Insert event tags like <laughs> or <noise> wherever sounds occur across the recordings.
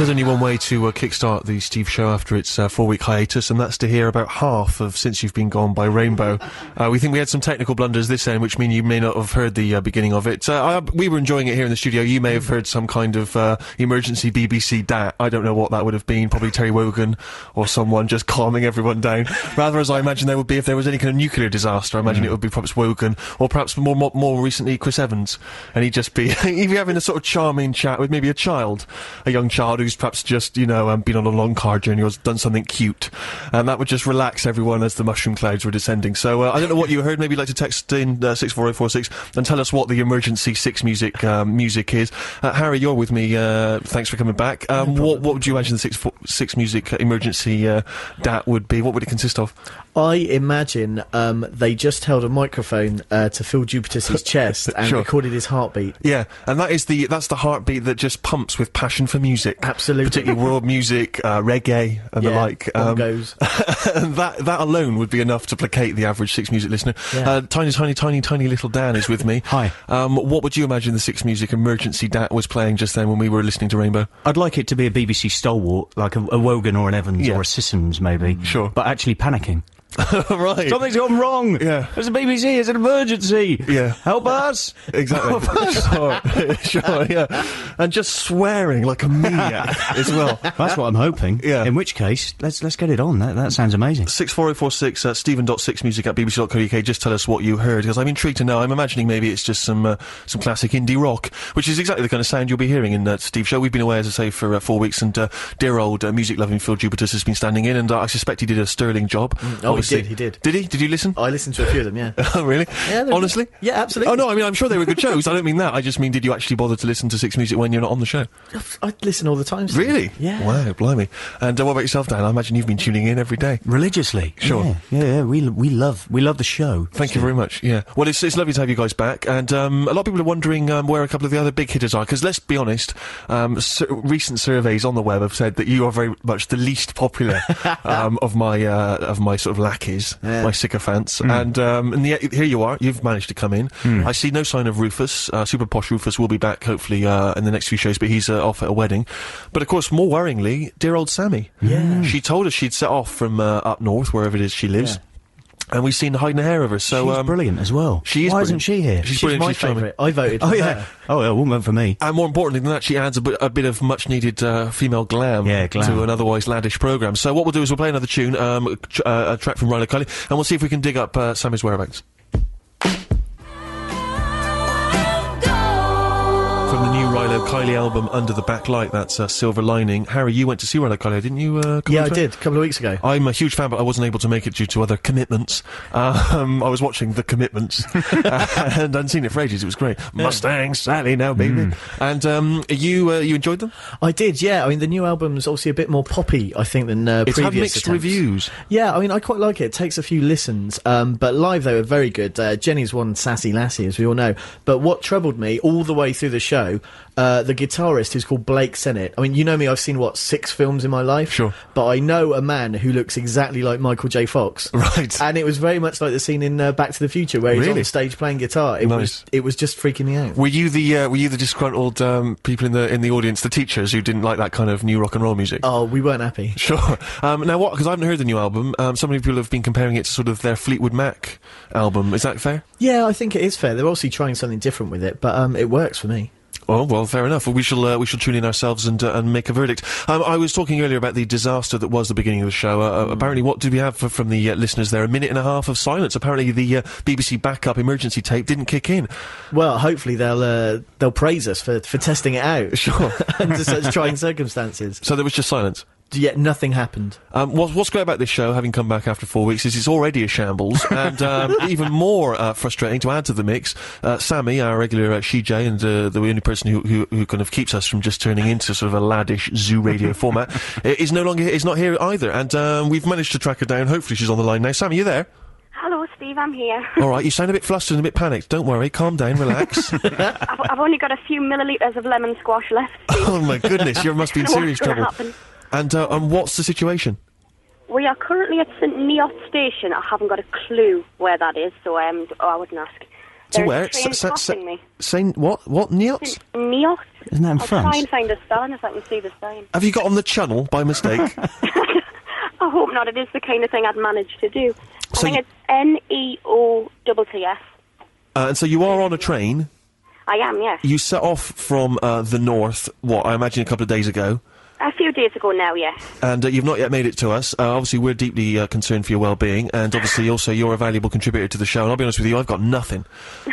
There's only one way to uh, kickstart the Steve Show after its uh, four-week hiatus, and that's to hear about half of Since You've Been Gone by Rainbow. Uh, we think we had some technical blunders this end, which mean you may not have heard the uh, beginning of it. Uh, I, we were enjoying it here in the studio. You may have heard some kind of uh, emergency BBC DAT. I don't know what that would have been. Probably Terry Wogan or someone just calming everyone down. Rather, as I imagine there would be if there was any kind of nuclear disaster. I imagine it would be perhaps Wogan, or perhaps more more, more recently Chris Evans, and he'd just be <laughs> he'd be having a sort of charming chat with maybe a child, a young child who's perhaps just you know um, been on a long car journey or has done something cute, and that would just relax everyone as the mushroom clouds were descending. So uh, I don't know what you heard. Maybe you'd like to text in uh, six four zero four six and tell us what the emergency six music um, music is. Uh, Harry, you're with me. Uh, thanks for coming back. Um, what what would you imagine the six four, six music uh, emergency uh, dat would be? What would it consist of? I imagine um, they just held a microphone uh, to Phil Jupitus's <laughs> chest and Sure. recorded his heartbeat. Yeah, and that is the that's the heartbeat that just pumps with passion for music. Absolutely. particularly world music, uh, reggae, and the like. Um, bongos. <laughs> and that that alone would be enough to placate the average six music listener. Yeah. Uh, tiny, tiny, tiny, tiny little Dan is with me. <laughs> Hi. Um, what would you imagine the six music emergency dat was playing just then when we were listening to Rainbow? I'd like it to be a BBC stalwart, like a, a Wogan or an Evans Yeah. or a Sissons, maybe. Sure. But actually panicking. <laughs> right. Something's gone wrong! Yeah. There's a BBC, it's an emergency! Yeah. Help us! <laughs> Exactly. <laughs> sure, sure, yeah. And just swearing like a maniac as well. That's what I'm hoping. Yeah. In which case, let's let's get it on. That that sounds amazing. 64046, uh, stephen.6music at bbc.co.uk. Just tell us what you heard, because I'm intrigued to know. I'm imagining maybe it's just some uh, some classic indie rock, which is exactly the kind of sound you'll be hearing in uh, Steve Show. We've been away, as I say, for uh, four weeks, and uh, dear old uh, music-loving Phil Jupitus has been standing in, and uh, I suspect he did a sterling job. Oh, he Obviously. did, he did. Did he? Did you listen? I listened to a few of them, yeah. <laughs> Oh, really? Yeah, they're- Honestly? Yeah, absolutely. Oh, no, I mean, I'm sure they were good shows. I don't mean that. I just mean, did you actually bother to listen to Six Music when you're not on the show? I listen all the time. Steve. Really? Yeah. Wow, blimey. And uh, what about yourself, Dan? I imagine you've been tuning in every day. Religiously. Sure. Yeah, yeah, yeah. We, we love we love the show. Thank you very much. Yeah. Well, it's, it's lovely to have you guys back, and um, a lot of people are wondering um, where a couple of the other big hitters are. Because let's be honest, um, sur- recent surveys on the web have said that you are very much the least popular <laughs> um, of my uh, of my sort of lackeys, Yeah. my sycophants, and um, and yet here you are. You've managed to come in. I see no sign of Rufus. Uh, Super posh Rufus will be back hopefully uh, in the next few shows, but he's uh, off at a wedding. But of course, more worryingly, dear old Sammy. Yeah. She told us she'd set off from uh, up north, wherever it is she lives. Yeah. And we've seen the hiding a hair of her. So She's um, brilliant as well. she is Why brilliant. isn't she here? She's She's brilliant, my she's favourite. I voted <laughs> oh yeah. her. Oh yeah. Won't for me. And more importantly than that, she adds a bit, a bit of much needed uh, female glam, Yeah, glam. to an otherwise laddish programme. So what we'll do is we'll play another tune, um, a tr- uh, a track from Rilo Kiley, and we'll see if we can dig up uh, Sammy's whereabouts. Rilo Kiley album, Under the Backlight, that's uh, Silver Lining. Harry, you went to see Rilo Kiley, didn't you? Uh, Yeah, I did, a couple of weeks ago. I'm a huge fan, but I wasn't able to make it due to other commitments. Um, I was watching The Commitments <laughs> and hadn't seen it for ages. It was great. Mustang Sally now, baby. And um, you uh, you enjoyed them? I did, yeah. I mean, the new album's obviously a bit more poppy, I think, than uh, It's previous had mixed attempts. reviews. Yeah, I mean, I quite like it. It takes a few listens, um, but live they were very good. Uh, Jenny's one sassy lassie, as we all know. But what troubled me all the way through the show, uh, the guitarist who's called Blake Sennett. I mean, you know me; I've seen what six films in my life. Sure. but I know a man who looks exactly like Michael J. Fox. Right. and it was very much like the scene in uh, Back to the Future where he's Really? on stage playing guitar. It Nice. was it was just freaking me out. Were you the uh, were you the disgruntled um, people in the in the audience, the teachers who didn't like that kind of new rock and roll music? Oh, we weren't happy. Sure. Um, now, what? Because I haven't heard the new album. Um, so many people have been comparing it to sort of their Fleetwood Mac album. Is that fair? Yeah, I think it is fair. They're obviously trying something different with it, but um, it works for me. Oh well, fair enough. Well, we shall uh, we shall tune in ourselves and uh, and make a verdict. Um, I was talking earlier about the disaster that was the beginning of the show. Uh, uh, apparently, what did we have for, from the uh, listeners there? A minute and a half of silence. Apparently, the uh, BBC backup emergency tape didn't kick in. Well, hopefully they'll uh, they'll praise us for, for testing it out Sure. <laughs> under such trying <laughs> circumstances. So there was just silence. Yet nothing happened. Um, what, what's great about this show, having come back after four weeks, is it's already a shambles, <laughs> and um, even more uh, frustrating to add to the mix. Uh, Sammy, our regular uh, Shijay, and uh, the only person who, who who kind of keeps us from just turning into sort of a laddish zoo radio <laughs> format, is no longer is not here either. And um, we've managed to track her down. Hopefully, she's on the line now. Sammy, you there? Hello, Steve. I'm here. All right, you sound a bit flustered and a bit panicked. Don't worry, calm down, relax. <laughs> I've, I've only got a few millilitres of lemon squash left. Steve. oh my goodness, you must be in serious trouble. happen? And uh, and what's the situation? We are currently at St Neots Station. I haven't got a clue where that is, so um, oh, I wouldn't ask. There's where? a train S- s- me. Saint what? What? Neots? Neos. Isn't that in I'll France? try and find a spelling if I can see the sign. Have you got on the channel by mistake? <laughs> I hope not. It is the kind of thing I'd manage to do. I So think you- it's N E O T T S. uh, and so you are on a train. I am, yes. You set off from uh, the north. What? I imagine a couple of days ago. A few days ago now, yes. And uh, you've not yet made it to us. Uh, obviously, we're deeply uh, concerned for your well-being, and obviously, also you're a valuable contributor to the show. And I'll be honest with you, I've got nothing,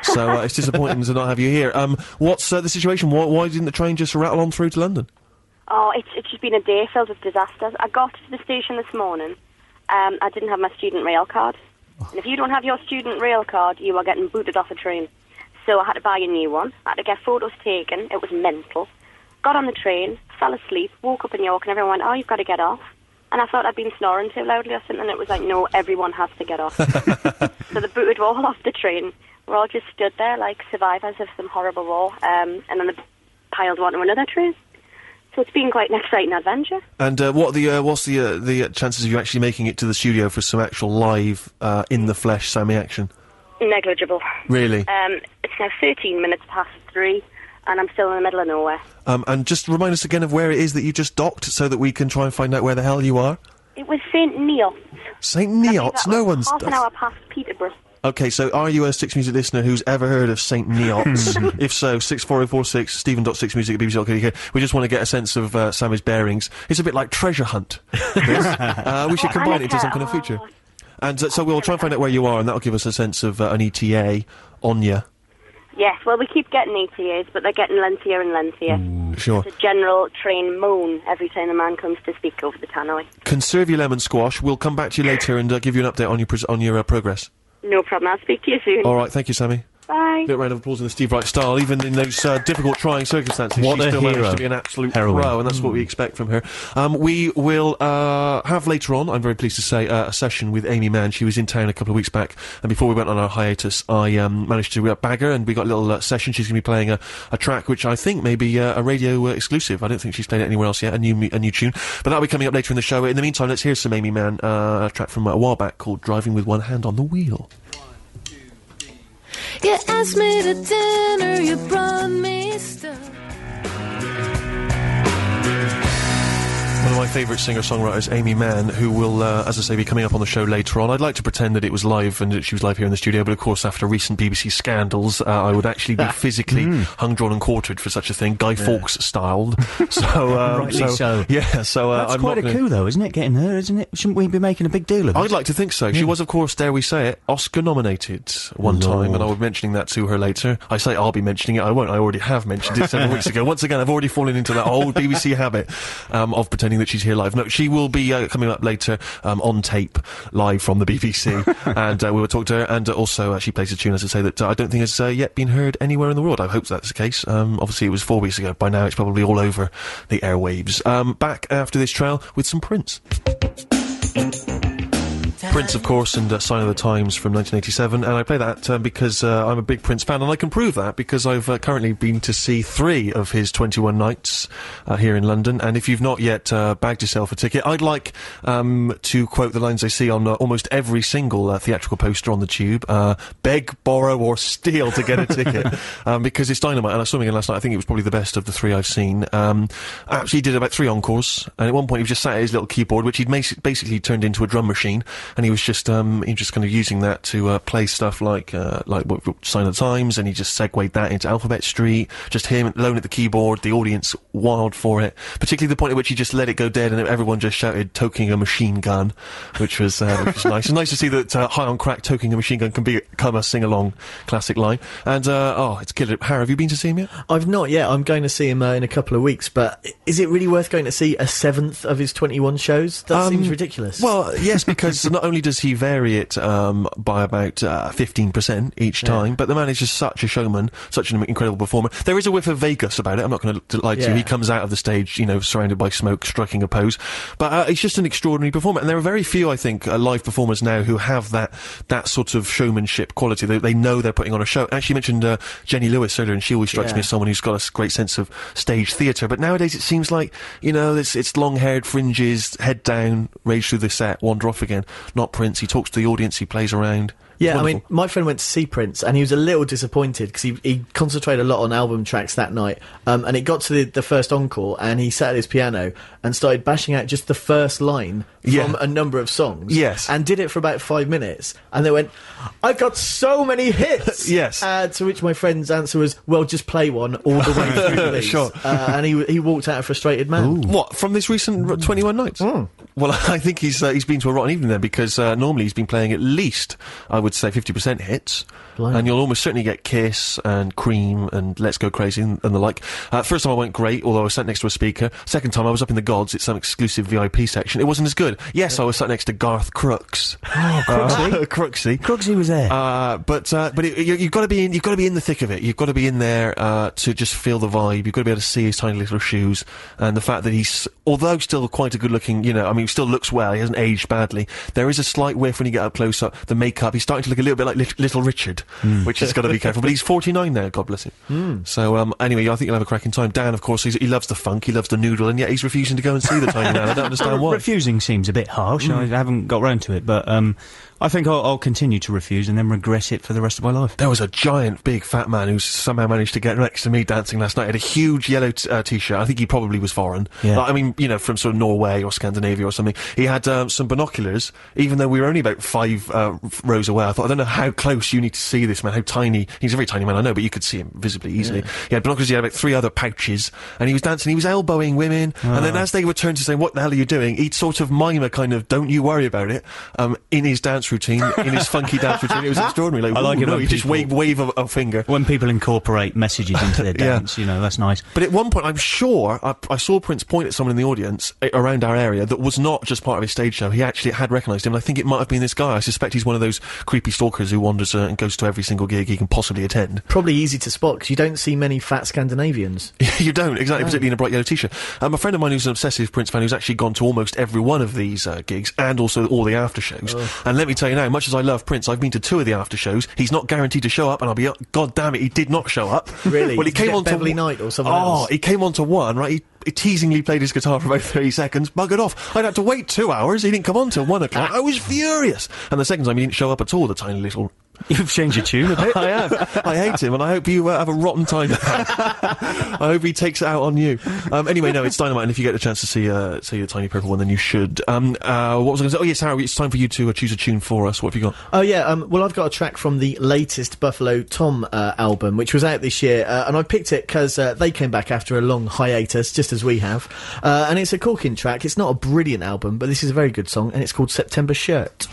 so uh, it's disappointing <laughs> to not have you here. Um, what's uh, the situation? Why, why didn't the train just rattle on through to London? Oh, it's, it's just been a day filled with disasters. I got to the station this morning. Um, I didn't have my student rail card. And if you don't have your student rail card, you are getting booted off a train. So I had to buy a new one. I had to get photos taken. It was mental. Got on the train, fell asleep, woke up in York, and everyone went, oh, you've got to get off. And I thought I'd been snoring too loudly or something, and it was like, no, everyone has to get off. <laughs> so they booted all off the train. We're all just stood there like survivors of some horrible war, um, and then they piled one onto another train. So it's been quite an exciting adventure. And uh, what the uh, what's the uh, the chances of you actually making it to the studio for some actual live uh, in the flesh Sammy action? Negligible. Really? Um, it's now 13 minutes past three, and I'm still in the middle of nowhere. Um, and just remind us again of where it is that you just docked, so that we can try and find out where the hell you are. It was St. Neots. Saint I Neots. No was one's. half an hour past Peterborough. Okay, so are you a Six Music listener who's ever heard of Saint Neots? <laughs> if so, six four zero four six Stephen.sixmusic at BBC.co.uk. We just want to get a sense of uh, Sammy's bearings. It's a bit like treasure hunt. <laughs> uh, we should combine it into some kind of feature. And uh, so we'll try and find out where you are, and that'll give us a sense of uh, an ETA on you. Yes, well, we keep getting ETAs, but they're getting lengthier and lengthier. Sure. It's a general train moan every time the man comes to speak over the tannoy. Conserve your lemon squash. We'll come back to you later and uh, give you an update on your pres- on your uh, progress. No problem. I'll speak to you soon. All right, thank you, Sammy. Bye. Bit round of applause in the Steve Wright style, even in those uh, difficult, trying circumstances. What she a still managed hero. to be an absolute Heroine. pro, and that's what we expect from her. Um, we will uh, have later on, I'm very pleased to say, uh, a session with Aimee Mann. She was in town a couple of weeks back, and before we went on our hiatus, I um, managed to uh, bag her, and we got a little uh, session. She's going to be playing a, a track which I think may be uh, a radio uh, exclusive. I don't think she's played it anywhere else yet, a new a new tune. But that'll be coming up later in the show. In the meantime, let's hear some Aimee Mann, uh, a track from a while back called Driving with One Hand on the Wheel. You asked me to dinner, you brought me stuff. Of my favourite singer-songwriters, Aimee Mann, who will, uh, as I say, be coming up on the show later on. I'd like to pretend that it was live and that she was live here in the studio, but of course, after recent BBC scandals, uh, I would actually be <laughs> physically hung, drawn, and quartered for such a thing, Guy Fawkes styled. <laughs> So, um, Rightly so. yeah. So uh, That's I'm quite a coup, though, isn't it? Getting her, isn't it? Shouldn't we be making a big deal of it? I'd like to think so. She was, of course, dare we say it, Oscar nominated one time, and I will be mentioning that to her later. I say I'll be mentioning it. I won't. I already have mentioned it several <laughs> weeks ago. Once again, I've already fallen into that old BBC habit um, of pretending that she's here live. No, she will be uh, coming up later um, on tape, live from the BBC, <laughs> and uh, we will talk to her. And uh, also, uh, she plays a tune, as I say, that uh, I don't think has uh, yet been heard anywhere in the world. I hope that's the case. Um, obviously, it was four weeks ago. By now, it's probably all over the airwaves. Um, back after this trail with some Prince. Prince, of course, and uh, Sign of the Times from 1987, and I play that uh, because uh, I'm a big Prince fan, and I can prove that because I've uh, currently been to see three of his 21 nights uh, here in London, and if you've not yet uh, bagged yourself a ticket, I'd like um, to quote the lines I see on uh, almost every single uh, theatrical poster on the tube, uh, beg, borrow, or steal to get a ticket, <laughs> um, because it's dynamite, and I saw him again last night, I think it was probably the best of the three I've seen. Um, actually, he did about three encores, and at one point he was just sat at his little keyboard, which he'd mas- basically turned into a drum machine, and he was just um, he was just kind of using that to uh, play stuff like uh, like Sign of the Times, and he just segued that into Alphabet Street. Just him alone at the keyboard, the audience wild for it. Particularly the point at which he just let it go dead, and everyone just shouted "toking a machine gun," which was uh, which was nice. It's <laughs> nice to see that uh, High on Crack toking a machine gun can become a sing along classic line. And uh, oh, it's killer. Harry, have you been to see him yet? I've not yet. I'm going to see him uh, in a couple of weeks. But is it really worth going to see a seventh of his 21 shows? That Um, seems ridiculous. Well, yes, because <laughs> not only does he vary it um, by about uh, fifteen percent each time, but the man is just such a showman, such an incredible performer. There is a whiff of Vegas about it. I'm not going to lie to you. He comes out of the stage, you know, surrounded by smoke, striking a pose, but uh, he's just an extraordinary performer. And there are very few, I think, uh, live performers now who have that that sort of showmanship quality. They, they know they're putting on a show. Actually, you mentioned uh, Jenny Lewis earlier, and she always strikes Yeah. me as someone who's got a great sense of stage theatre. But nowadays, it seems like you know, it's, it's long-haired fringes, head down, rage through the set, wander off again. Not Prince. He talks to the audience. He plays around. Yeah, I mean, my friend went to see Prince, and he was a little disappointed because he, he concentrated a lot on album tracks that night. Um, and it got to the, the first encore, and he sat at his piano and started bashing out just the first line Yeah. from a number of songs. Yes. and did it for about five minutes, and they went, "I got so many hits." <laughs> Yes. Uh, to which my friend's answer was, "Well, just play one all the way through the <laughs> piece." Sure. Uh, and he he walked out a frustrated man. What from this recent r- 21 nights? Well, <laughs> I think he's uh, he's been to a rotten evening then because uh, normally he's been playing at least I would say 50% hits, Blimey. and you'll almost certainly get Kiss and Cream and Let's Go Crazy and, and the like. Uh, first time I went great, although I was sat next to a speaker. Second time I was up in the gods, it's some exclusive VIP section. It wasn't as good. Yes, I was sat next to Garth Crooks. Oh, Crooksy. <laughs> Crooksy. Crooksy was there. Uh, but uh, but it, you, you've got to be in. You've got to be in the thick of it. You've got to be in there uh, to just feel the vibe. You've got to be able to see his tiny little shoes and the fact that he's, although still quite a good-looking, you know, I mean, he still looks well. He hasn't aged badly. There is a slight whiff when you get up close up. The makeup. He's starting to look a little bit like Lit- Little Richard, which has got to be careful. But he's 49 now. God bless him. So um, anyway, I think you'll have a cracking time. Dan, of course, he's, he loves the funk. He loves the noodle, and yet he's refusing to go and see the tiny man. I don't <laughs> understand why. Refusing seems a bit harsh. I haven't got round to it, but um, I think I'll, I'll continue to refuse and then regret it for the rest of my life. There was a giant, big, fat man who somehow managed to get next to me dancing last night. He had a huge yellow t- uh, t-shirt. I think he probably was foreign. Yeah. Like, I mean, you know, from sort of Norway or Scandinavia or something. He had um, some binoculars, even though we were only about five uh, rows away. I thought, I don't know how close you need to see this man, how tiny. He's a very tiny man, I know, but you could see him visibly easily. He had binoculars, he had about three other pouches, and he was dancing. He was elbowing women, and then as they were turned to say, "What the hell are you doing?" He'd sort of mime a kind of "Don't you worry about it" um, in his dance routine, in his funky <laughs> dance routine. It was extraordinary. Like, I like it no, when he just wave wave a, a finger. When people incorporate messages into their <laughs> Yeah. dance, you know, that's nice. But at one point, I'm sure I, I saw Prince point at someone in the audience uh, around our area that was not just part of his stage show. He actually had recognised him. I think it might have been this guy. I suspect he's one of those creepy stalkers who wanders uh, and goes to every single gig he can possibly attend. Probably easy to spot because you don't see many fat Scandinavians. <laughs> you don't exactly, particularly in a bright yellow t-shirt. Um, a friend of mine who's an obsessive Prince fan who's actually gone to almost every one of these uh, gigs and also all the after shows. And let me tell you now, much as I love Prince, I've been to two of the after shows. He's not guaranteed to show up, and I'll be, God damn it, he did not show up. <laughs> Really? well, he Did came on to Beverly one- Knight or something. Oh, else? he came on to one, right? He, he teasingly played his guitar for about <laughs> 30 seconds, buggered off. I'd had to wait two hours. He didn't come on till one o'clock. I was furious. And the second time he didn't show up at all, the tiny little <laughs> You've changed your tune a bit. I have. I hate him, and I hope you uh, have a rotten time. <laughs> I hope he takes it out on you. Um, anyway, no, it's dynamite, and if you get a chance to see uh, see the tiny purple one, then you should. Um, uh, what was I going to say? Oh yes, Harry, it's time for you to uh, choose a tune for us. What have you got? Oh yeah, um, well I've got a track from the latest Buffalo Tom uh, album, which was out this year, uh, and I picked it because uh, they came back after a long hiatus, just as we have, uh, and it's a corking track. It's not a brilliant album, but this is a very good song, and it's called September Shirt.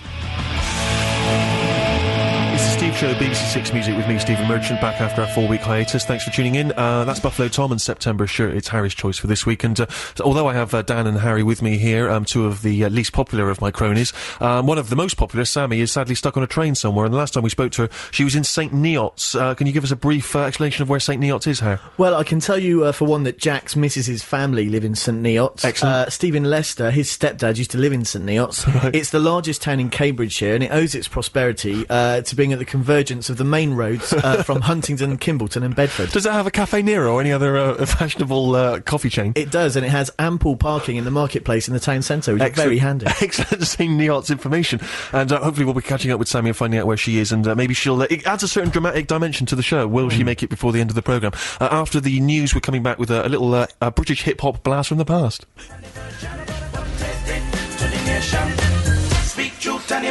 Show, BBC Six Music with me, Stephen Merchant, back after our four-week hiatus. Thanks for tuning in. Uh, that's Buffalo Tom and September. Sure, it's Harry's choice for this week. And uh, although I have uh, Dan and Harry with me here, um, two of the uh, least popular of my cronies, um, one of the most popular, Sammy, is sadly stuck on a train somewhere. And the last time we spoke to her, she was in St Neots. Uh, can you give us a brief uh, explanation of where St Neots is, Harry? Well, I can tell you uh, for one that Jack's Mrs.'s family live in St Neots. Excellent. Uh, Stephen Lester, his stepdad, used to live in St Neots. <laughs> It's the largest town in Cambridgeshire, and it owes its prosperity uh, to being at the convergence of the main roads uh, <laughs> from Huntingdon, Kimbolton, and Bedford. Does it have a Caffè Nero or any other uh, <laughs> fashionable uh, coffee chain? It does, and it has ample parking in the marketplace in the town centre, which is very handy. <laughs> Excellent St. Neots information. And uh, hopefully we'll be catching up with Sammy and finding out where she is. And uh, maybe she'll. Uh, it adds a certain dramatic dimension to the show. Will Hmm. she make it before the end of the programme? Uh, after the news, we're coming back with a, a little uh, uh, British hip hop blast from the past.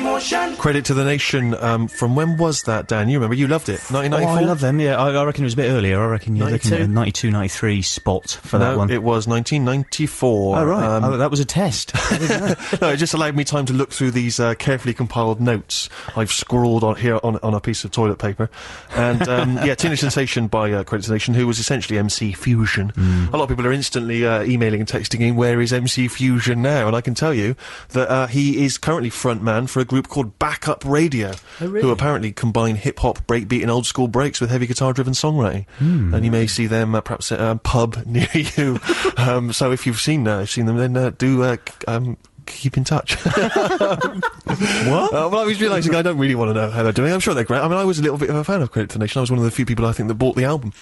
Speak truth and emotion. Credit to the nation. Um, from when was that, Dan? You remember? You loved it. Oh, 1994? I love them, yeah. I, I reckon it was a bit earlier. I reckon you're looking at a 92? 92, 93 spot for that one. it was 1994. oh, right. Um, oh, that was a test. <laughs> no, it just allowed me time to look through these uh, carefully compiled notes I've scrawled on here on, on a piece of toilet paper. And um, <laughs> yeah, Teenage Sensation by uh, Credit to the Nation, who was essentially MC Fusion. A lot of people are instantly uh, emailing and texting in, "Where is MC Fusion now?" And I can tell you that uh, he is currently frontman for a group called Backup Radio, Oh, really? who apparently combine hip hop, breakbeat, and old school breaks with heavy guitar driven songwriting. And you may see them uh, perhaps at a pub <laughs> near you. um, so if you've seen uh, seen them, then uh, do uh, um, keep in touch. <laughs> what? Uh, well, I was realising I don't really want to know how they're doing. I'm sure they're great. I mean, I was a little bit of a fan of Credit to the Nation. I was one of the few people I think that bought the album.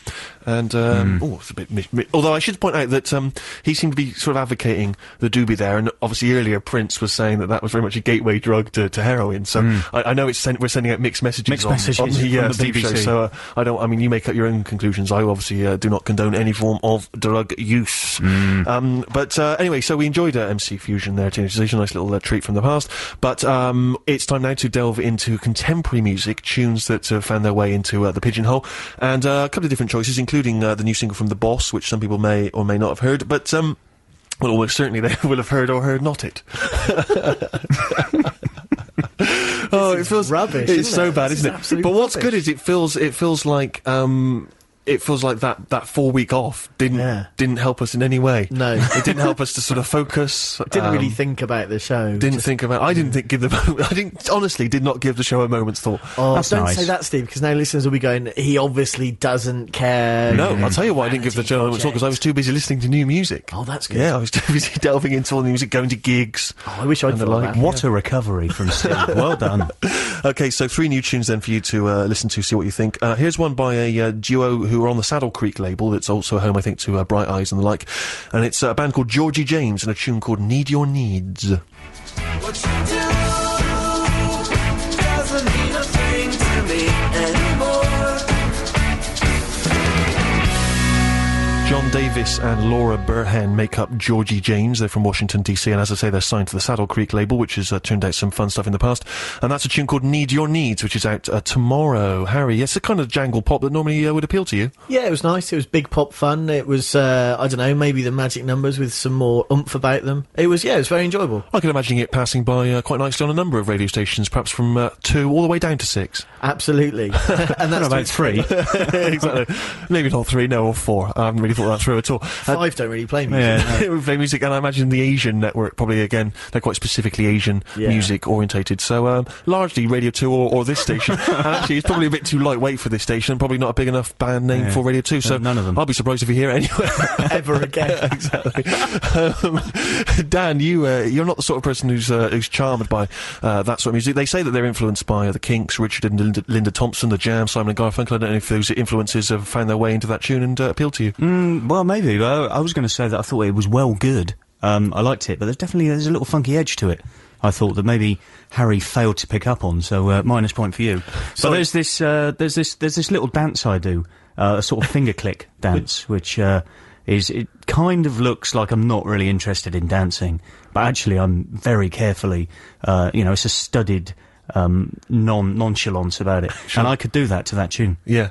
And, um, oh, it's a bit. Mi- mi- although I should point out that um, he seemed to be sort of advocating the doobie there, and obviously earlier Prince was saying that that was very much a gateway drug to, to heroin. So I, I know it's send, we're sending out mixed messages, Mixed on, messages on the, uh, the Steve show. BBC. So uh, I don't. I mean, you make up your own conclusions. I obviously uh, do not condone any form of drug use. Um, but uh, anyway, so we enjoyed uh, MC Fusion there, Teenage A nice little uh, treat from the past. But um, it's time now to delve into contemporary music, tunes that uh, found their way into uh, the pigeonhole, and uh, a couple of different choices, including uh, the new single from The Boss, which some people may or may not have heard. But um, well, almost certainly they <laughs> will have heard or heard not it. <laughs> oh, it feels rubbish, It's so it? bad, This isn't is it? But what's rubbish. good is it feels it feels like um, it feels like that that four week off didn't Yeah. didn't help us in any way. No. it didn't help us to sort of focus. <laughs> Didn't um, really think about the show. Didn't Just- think about. I didn't think give the. <laughs> I didn't honestly did not give the show a moment's thought. Oh, That's don't nice. say that, Steve, because now listeners will be going. He obviously doesn't care. No, I'll tell you why I didn't give the show a moment's thought because I was too busy listening to new music. Oh, that's good. Yeah, I was too <laughs> busy delving into all the music, going to gigs. Oh, I wish I'd And the thought like. that. What a recovery from Steve. well done. Okay, so three new tunes then for you to uh, listen to, see what you think. Uh, here's one by a uh, duo who are on the Saddle Creek label. That's also home, I think, to uh, Bright Eyes and the like. And it's a band called Georgie James and a tune called Need Your Needs. Davis and Laura Burhenn make up Georgie James. They're from Washington, D.C., and as I say, they're signed to the Saddle Creek label, which has uh, turned out some fun stuff in the past. And that's a tune called Need Your Needs, which is out uh, tomorrow. Harry, it's a kind of jangle pop that normally uh, would appeal to you. Yeah, it was nice. It was big pop fun. It was, uh, I don't know, maybe the magic numbers with some more oomph about them. It was, yeah, it was very enjoyable. I can imagine it passing by uh, quite nicely on a number of radio stations, perhaps from uh, two all the way down to six. Absolutely. <laughs> and that's about three? <laughs> exactly. Maybe not three, no, or four. I haven't really thought that through at all. Uh, Five don't really play music. we <laughs> play music, and I imagine the Asian network probably again they're quite specifically Asian Yeah. music orientated. So um, largely Radio Two or, or this station. <laughs> and actually, it's probably a bit too lightweight for this station. Probably not a big enough band name Yeah. for Radio Two. So none of them. I'll be surprised if you hear it anyway. <laughs> Ever again. exactly. Um, Dan, you uh, you're not the sort of person who's uh, who's charmed by uh, that sort of music. They say that they're influenced by uh, the Kinks, Richard and Linda, Linda Thompson, the Jam, Simon and Garfunkel. I don't know if those influences have found their way into that tune and uh, appealed to you. Mm, well, maybe. I, I was going to say that I thought it was well good. Um, I liked it, but there's definitely there's a little funky edge to it. I thought that maybe Harry failed to pick up on, so uh, minus point for you. But Sorry. there's this uh, there's this there's this little dance I do, uh, a sort of finger click <laughs> dance, which uh, is it kind of looks like I'm not really interested in dancing, but actually I'm very carefully, uh, you know, it's a studied um, non nonchalance about it, and I could do that to that tune. Yeah.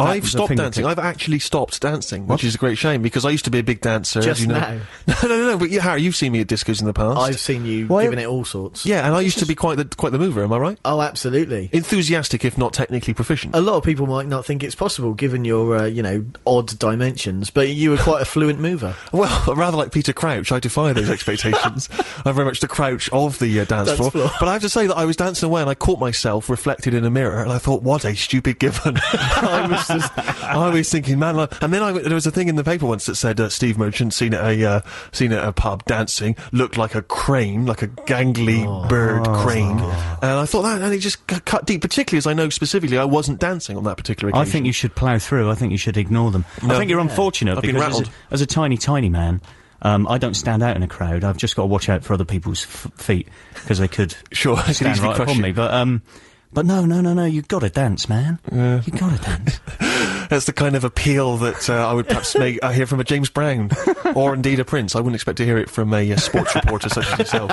I've stopped dancing. I've actually stopped dancing, which is a great shame because I used to be a big dancer. Just as you know. now. <laughs> No, no, no, no. But yeah, Harry, you've seen me at discos in the past. I've seen you Why- giving it all sorts. yeah, and I used to be quite the quite the mover. Am I right? Oh, absolutely. Enthusiastic, if not technically proficient. A lot of people might not think it's possible given your, uh, you know, odd dimensions, but you were quite a fluent mover. <laughs> Well, rather like Peter Crouch, I defy those expectations. <laughs> I'm very much the Crouch of the uh, dance, Dance floor. floor. But I have to say that I was dancing away and I caught myself reflected in a mirror and I thought, what a stupid given. I was I was thinking, man, like, and then I, there was a thing in the paper once that said uh, Steve Merchant seen at a, uh, seen at a pub dancing, looked like a crane, like a gangly Oh. bird crane. And I thought that, and it just cut deep, particularly as I know specifically I wasn't dancing on that particular I think you should plough through. I think you should ignore them. I think you're unfortunate I've been because as a, as a tiny, tiny man, um, I don't stand out in a crowd. I've just got to watch out for other people's f- feet because they could Sure, <laughs> stand easily right upon me. But um, but no, no, no, no. You've got to dance, man. You've got to dance. <laughs> That's the kind of appeal that uh, I would perhaps make, uh, hear from a James Brown, or indeed a Prince. I wouldn't expect to hear it from a uh, sports reporter such as yourself.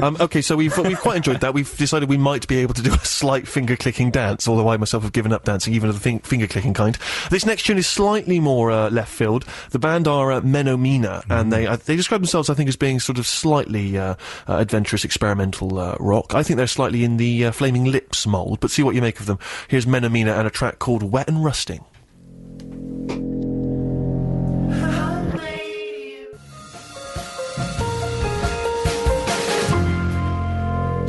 Um, okay, so we've we've quite enjoyed that. We've decided we might be able to do a slight finger clicking dance, although I myself have given up dancing, even of the fin- finger clicking kind. This next tune is slightly more uh, left field. The band are uh, Menomena, and they uh, they describe themselves, I think, as being sort of slightly uh, uh, adventurous experimental uh, rock. I think they're slightly in the uh, Flaming Lips mould, but see what you make of them. Here's Menomena and a track called Wet and Rusting.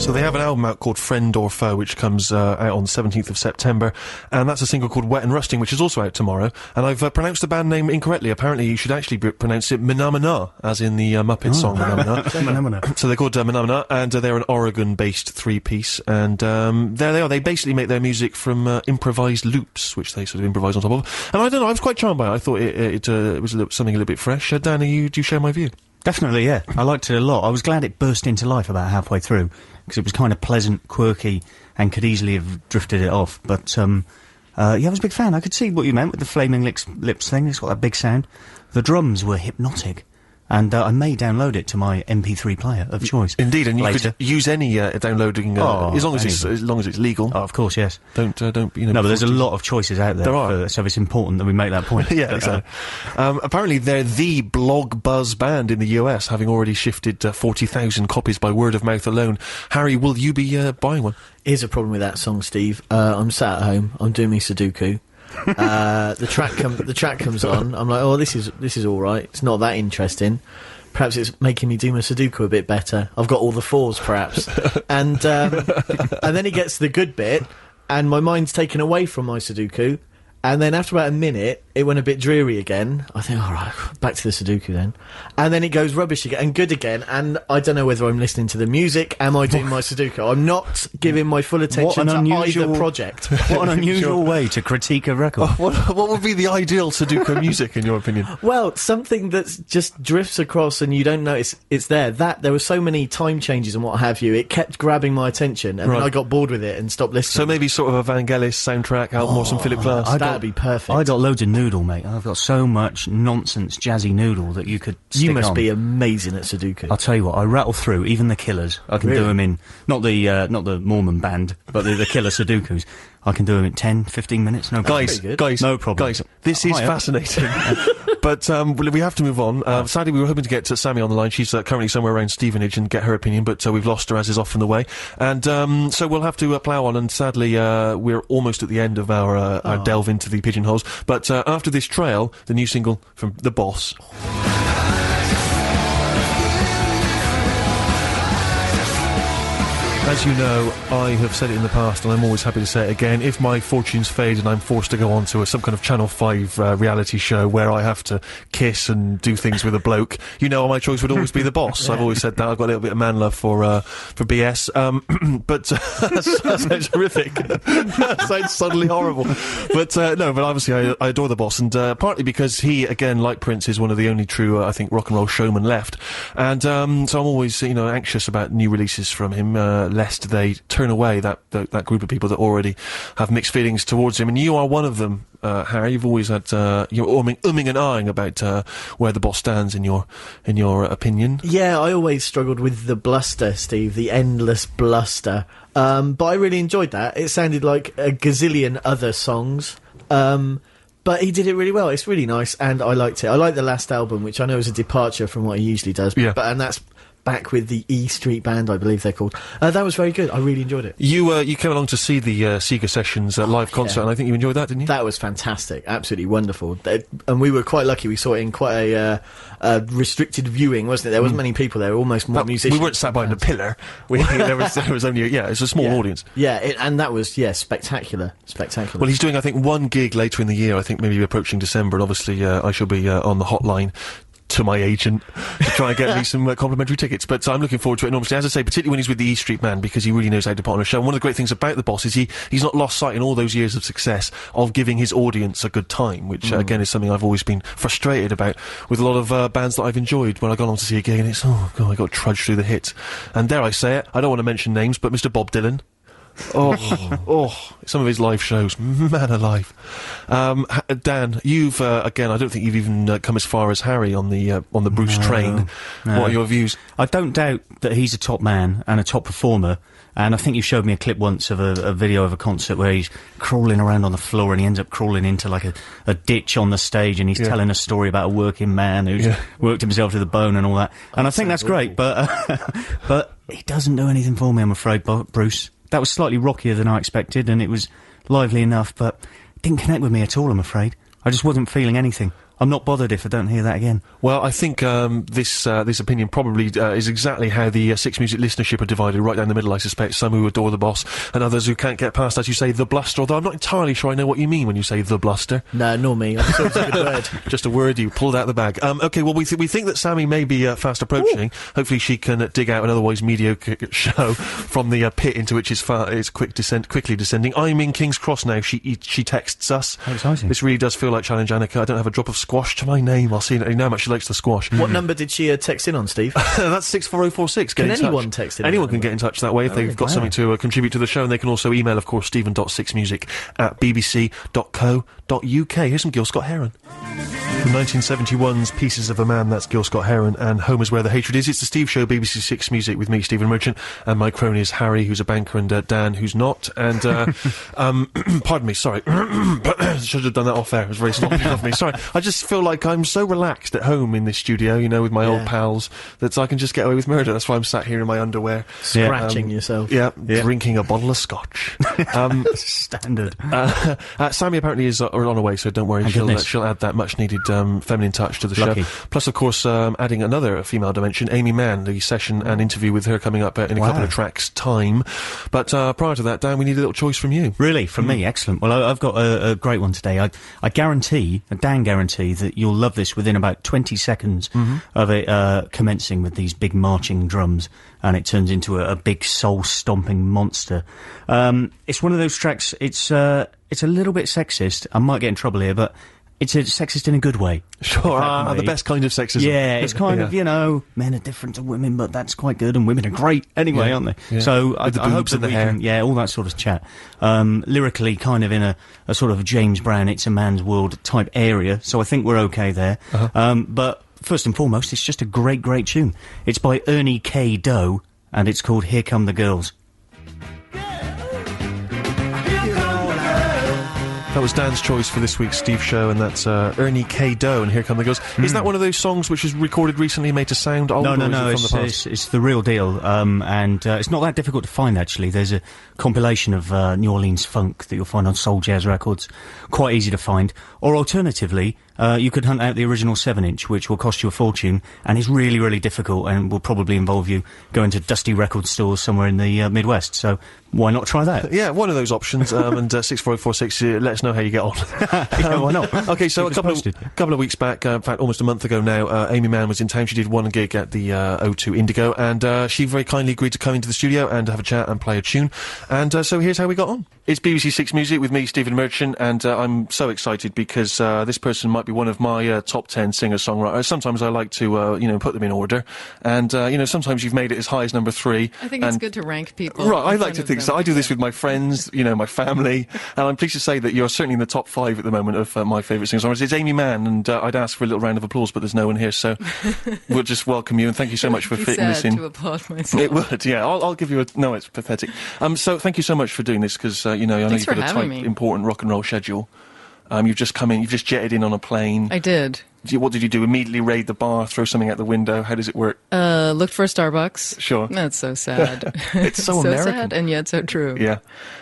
So they have an album out called Friend or Foe, which comes uh, out on the 17th of September, and that's a single called Wet and Rusting, which is also out tomorrow. And I've uh, pronounced the band name incorrectly. Apparently, you should actually b- pronounce it Manamana, as in the uh, Muppet song Manamana. <laughs> <laughs> So they're called uh, Manamana, and uh, they're an Oregon-based three-piece, and um, there they are. They basically make their music from uh, improvised loops, which they sort of improvise on top of. And I don't know, I was quite charmed by it. I thought it, it, uh, it was a little, something a little bit fresh. Uh, Dan, are you, do you share my view? Definitely, yeah. I liked it a lot. I was glad it burst into life about halfway through because it was kind of pleasant, quirky, and could easily have drifted it off. But um, uh, yeah, I was a big fan. I could see what you meant with the flaming lips, lips thing. It's got that big sound. The drums were hypnotic, and uh, I may download it to my MP3 player of choice. Indeed, and you later. could use any uh, downloading, uh, Oh, as long as it's as long as it's legal. Oh, of course, yes. Don't uh, don't you know? No, but there's a lot of choices out there, There are. for- so it's important that we make that point. <laughs> yeah, But, uh, exactly. Um, apparently, they're the blog buzz band in the US, having already shifted uh, forty thousand copies by word of mouth alone. Harry, will you be uh, buying one? Here's a problem with that song, Steve. Uh, I'm sat at home. I'm doing me Sudoku. <laughs> uh, the track com- the track comes on. I'm like, oh, this is this is all right. It's not that interesting. Perhaps it's making me do my Sudoku a bit better. I've got all the fours, perhaps. <laughs> and um, and then he gets to the good bit, and my mind's taken away from my Sudoku. And then after about a minute, it went a bit dreary again. I think, all right, back to the Sudoku then. And then it goes rubbish again and good again. And I don't know whether I'm listening to the music. Am I doing my Sudoku? I'm not giving my full attention to unusual- either project. <laughs> what an <laughs> unusual way to critique a record. Oh, what, what would be the ideal Sudoku music, in your opinion? <laughs> Well, something that just drifts across and you don't notice it's there. That there were so many time changes and what have you. It kept grabbing my attention, and Right. then I got bored with it and stopped listening. So maybe sort of a Vangelis soundtrack album or some Philip oh, Glass. That'd be perfect. I got loads of noodle, mate. I've got so much nonsense jazzy noodle that you could. you must on. be amazing at Sudoku. I'll tell you what, I rattle through even the Killers. I can do them in not the uh, not the Mormon band, but the, the Killer Sudokus. I can do them in 10, 15 minutes. No. Guys, guys, No problem. Guys, this is Hi, uh, fascinating. <laughs> but um, well, we have to move on. Uh, sadly, we were hoping to get to Sammy on the line. She's uh, currently somewhere around Stevenage and get her opinion, but uh, we've lost her as is often the way. And um, so we'll have to uh, plough on. And sadly, uh, we're almost at the end of our, uh, our delve into the pigeonholes. But uh, after this trail, the new single from The Boss. As you know, I have said it in the past, and I'm always happy to say it again. If my fortunes fade and I'm forced to go on to a, some kind of Channel 5 uh, reality show where I have to kiss and do things with a bloke, you know my choice would always be the boss. I've always said that. I've got a little bit of man love for uh, for BS. Um, <clears throat> but <laughs> that sounds horrific. that sounds suddenly horrible. But uh, no, but obviously I, I adore the boss, and uh, partly because he, again, like Prince, is one of the only true, uh, I think, rock and roll showmen left. And um, so I'm always, you know, anxious about new releases from him, lest they turn away that, that that group of people that already have mixed feelings towards him. And you are one of them, uh, Harry. You've always had uh, you're umming, umming and ahhing about uh, where the boss stands in your in your uh, opinion. Yeah, I always struggled with the bluster, Steve, the endless bluster. Um, but I really enjoyed that. It sounded like a gazillion other songs. Um, but he did it really well. It's really nice, and I liked it. I like the last album, which I know is a departure from what he usually does. Yeah. But and that's back with the E Street Band, I believe they're called. Uh, that was very good. I really enjoyed it. You uh, you came along to see the uh, Seeger Sessions uh, live concert, and I think you enjoyed that, didn't you? That was fantastic, absolutely wonderful. They- and we were quite lucky. We saw it in quite a, uh, a restricted viewing, wasn't it? There wasn't many people there. Almost more musicians. we weren't sat behind a pillar. <laughs> We, there was there was only yeah, it's a small Yeah. audience. Yeah, it, and that was yeah spectacular, spectacular. Well, he's doing, I think, one gig later in the year. I think maybe approaching December, and obviously uh, I shall be uh, on the hotline to my agent to try and get me <laughs> some uh, complimentary tickets. But I'm looking forward to it enormously. As I say, particularly when he's with the E Street Man, because he really knows how to put on a show. And one of the great things about the boss is he he's not lost sight in all those years of success of giving his audience a good time, which uh, again is something I've always been frustrated about with a lot of uh, bands that I've enjoyed when I go along to see a gig, and it's oh god, I got to trudge through the hits. And dare I say it, I don't want to mention names, but Mr. Bob Dylan. Oh, oh, some of his live shows, man alive. Um, Dan, you've uh, again. I don't think you've even uh, come as far as Harry on the uh, on the Bruce train. no. What are your views? I don't doubt that he's a top man and a top performer. And I think you showed me a clip once of a, a video of a concert where he's crawling around on the floor and he ends up crawling into like a, a ditch on the stage and he's Yeah. telling a story about a working man who's Yeah. worked himself to the bone and all that. And I think that's great, but uh, <laughs> but he doesn't do anything for me, I'm afraid, Bruce. That was slightly rockier than I expected and it was lively enough, but didn't connect with me at all, I'm afraid. I just wasn't feeling anything. I'm not bothered if I don't hear that again. Well, I think um, this uh, this opinion probably uh, is exactly how the uh, Six Music listenership are divided right down the middle. I suspect some who adore the boss and others who can't get past, as you say, the bluster. Although I'm not entirely sure I know what you mean when you say the bluster. No, nor me. I thought it was a good word. <laughs> Just a word you pulled out the bag. Um, okay, well we th- we think that Sammy may be uh, fast approaching. Hopefully she can uh, dig out an otherwise mediocre <laughs> show from the uh, pit into which it's far it's quick descent quickly descending. I'm in King's Cross now. She e- she texts us. How exciting. This really does feel like challenge Anneka. I don't have a drop of squash to my name. I'll see you know how much she likes the squash. What number did she uh, text in on, Steve? <laughs> That's six four zero four six. Can anyone text in Anyone can number? get in touch that way if they've got something to uh, contribute to the show, and they can also email, of course, stephen.sixmusic at bbc.co.uk. Here's some Gil Scott Heron. From 1971's Pieces of a Man, that's Gil Scott Heron, and Home is Where the Hatred Is. It's the Steve Show, BBC Six Music, with me, Stephen Merchant, and my cronies, Harry, who's a banker, and uh, Dan, who's not. And, uh, <laughs> um, <clears throat> pardon me, sorry. <clears throat> <clears throat> Should have done that off air. It was very sloppy of me. Sorry. I just feel like I'm so relaxed at home in this studio, you know, with my old pals, that I can just get away with murder. That's why I'm sat here in my underwear. Scratching Um, yourself. Yeah, Yeah. drinking a bottle of scotch. um, <laughs> Standard. uh, <laughs> uh, Sammy apparently is uh, on her way, so don't worry. She'll, uh, she'll add that much needed um, feminine touch to the Lucky. show. Plus, of course, um, adding another female dimension, Aimee Mann, the session and interview with her coming up uh, in a Wow. couple of tracks' time. But uh, prior to that, Dan, we need a little choice from you. Really, from me, excellent. Well, I, I've got a, a great one today. I, I guarantee, a Dan guarantee, that you'll love this within about 20 seconds of it uh, commencing with these big marching drums, and it turns into a, a big soul-stomping monster. Um, it's one of those tracks. It's uh, it's a little bit sexist. I might get in trouble here, but it's a sexist in a good way. Sure, uh, the best kind of sexism. Yeah, it's kind Yeah. of you know, men are different to women, but that's quite good, and women are great anyway, Yeah, aren't they? yeah. So I, the I hope that we hair. can, yeah, all that sort of chat. Um, lyrically, kind of in a, a sort of James Brown, "It's a Man's World" type area. So I think we're okay there. Uh-huh. Um, but first and foremost, it's just a great, great tune. It's by Ernie K. Doe, and it's called "Here Come the Girls." That was Dan's choice for this week's Steve show, and that's uh, Ernie K. Doe, and Here Come the Girls. Is that one of those songs which is recorded recently, made to sound old, No, no, no. it It's, from the past? it's, it's the real deal, um, and uh, it's not that difficult to find. Actually, there's a compilation of uh, New Orleans funk that you'll find on Soul Jazz Records, quite easy to find. Or alternatively, uh, you could hunt out the original seven-inch, which will cost you a fortune, and is really, really difficult, and will probably involve you going to dusty record stores somewhere in the uh, Midwest. So why not try that? Yeah, one of those options. Um, and uh, six four four six. Uh, let us know how you get on. <laughs> <laughs> Yeah, why not? Okay, so Keep a couple of, couple of weeks back, uh, in fact, almost a month ago now, uh, Aimee Mann was in town. She did one gig at the uh, O2 Indigo, and uh, she very kindly agreed to come into the studio and have a chat and play a tune. And uh, so here's how we got on. It's BBC Six Music with me, Stephen Merchant, and uh, I'm so excited because uh, this person might be one of my uh, top ten singer-songwriters. Sometimes I like to, uh, you know, put them in order, and uh, you know, sometimes you've made it as high as number three. I think it's good to rank people. Right, I like to think so. I do this with my friends, you know, my family, <laughs> and I'm pleased to say that you're certainly in the top five at the moment of uh, my favourite singer songwriters. It's Aimee Mann, and uh, I'd ask for a little round of applause, but there's no one here, so <laughs> we'll just welcome you and thank you so much for be fitting this in. to applaud myself. It would, yeah. I'll, I'll give you a. No, it's pathetic. Um, so thank you so much for doing this because uh, you know I know Thanks you've got a tight, me. important rock and roll schedule. Um, you've just come in. You've just jetted in on a plane. I did. You- what did you do? Immediately raid the bar, throw something out the window. How does it work? Uh, looked for a Starbucks. Sure. That's so <laughs> sad. It's so <laughs> American. sad and yet so true. Yeah.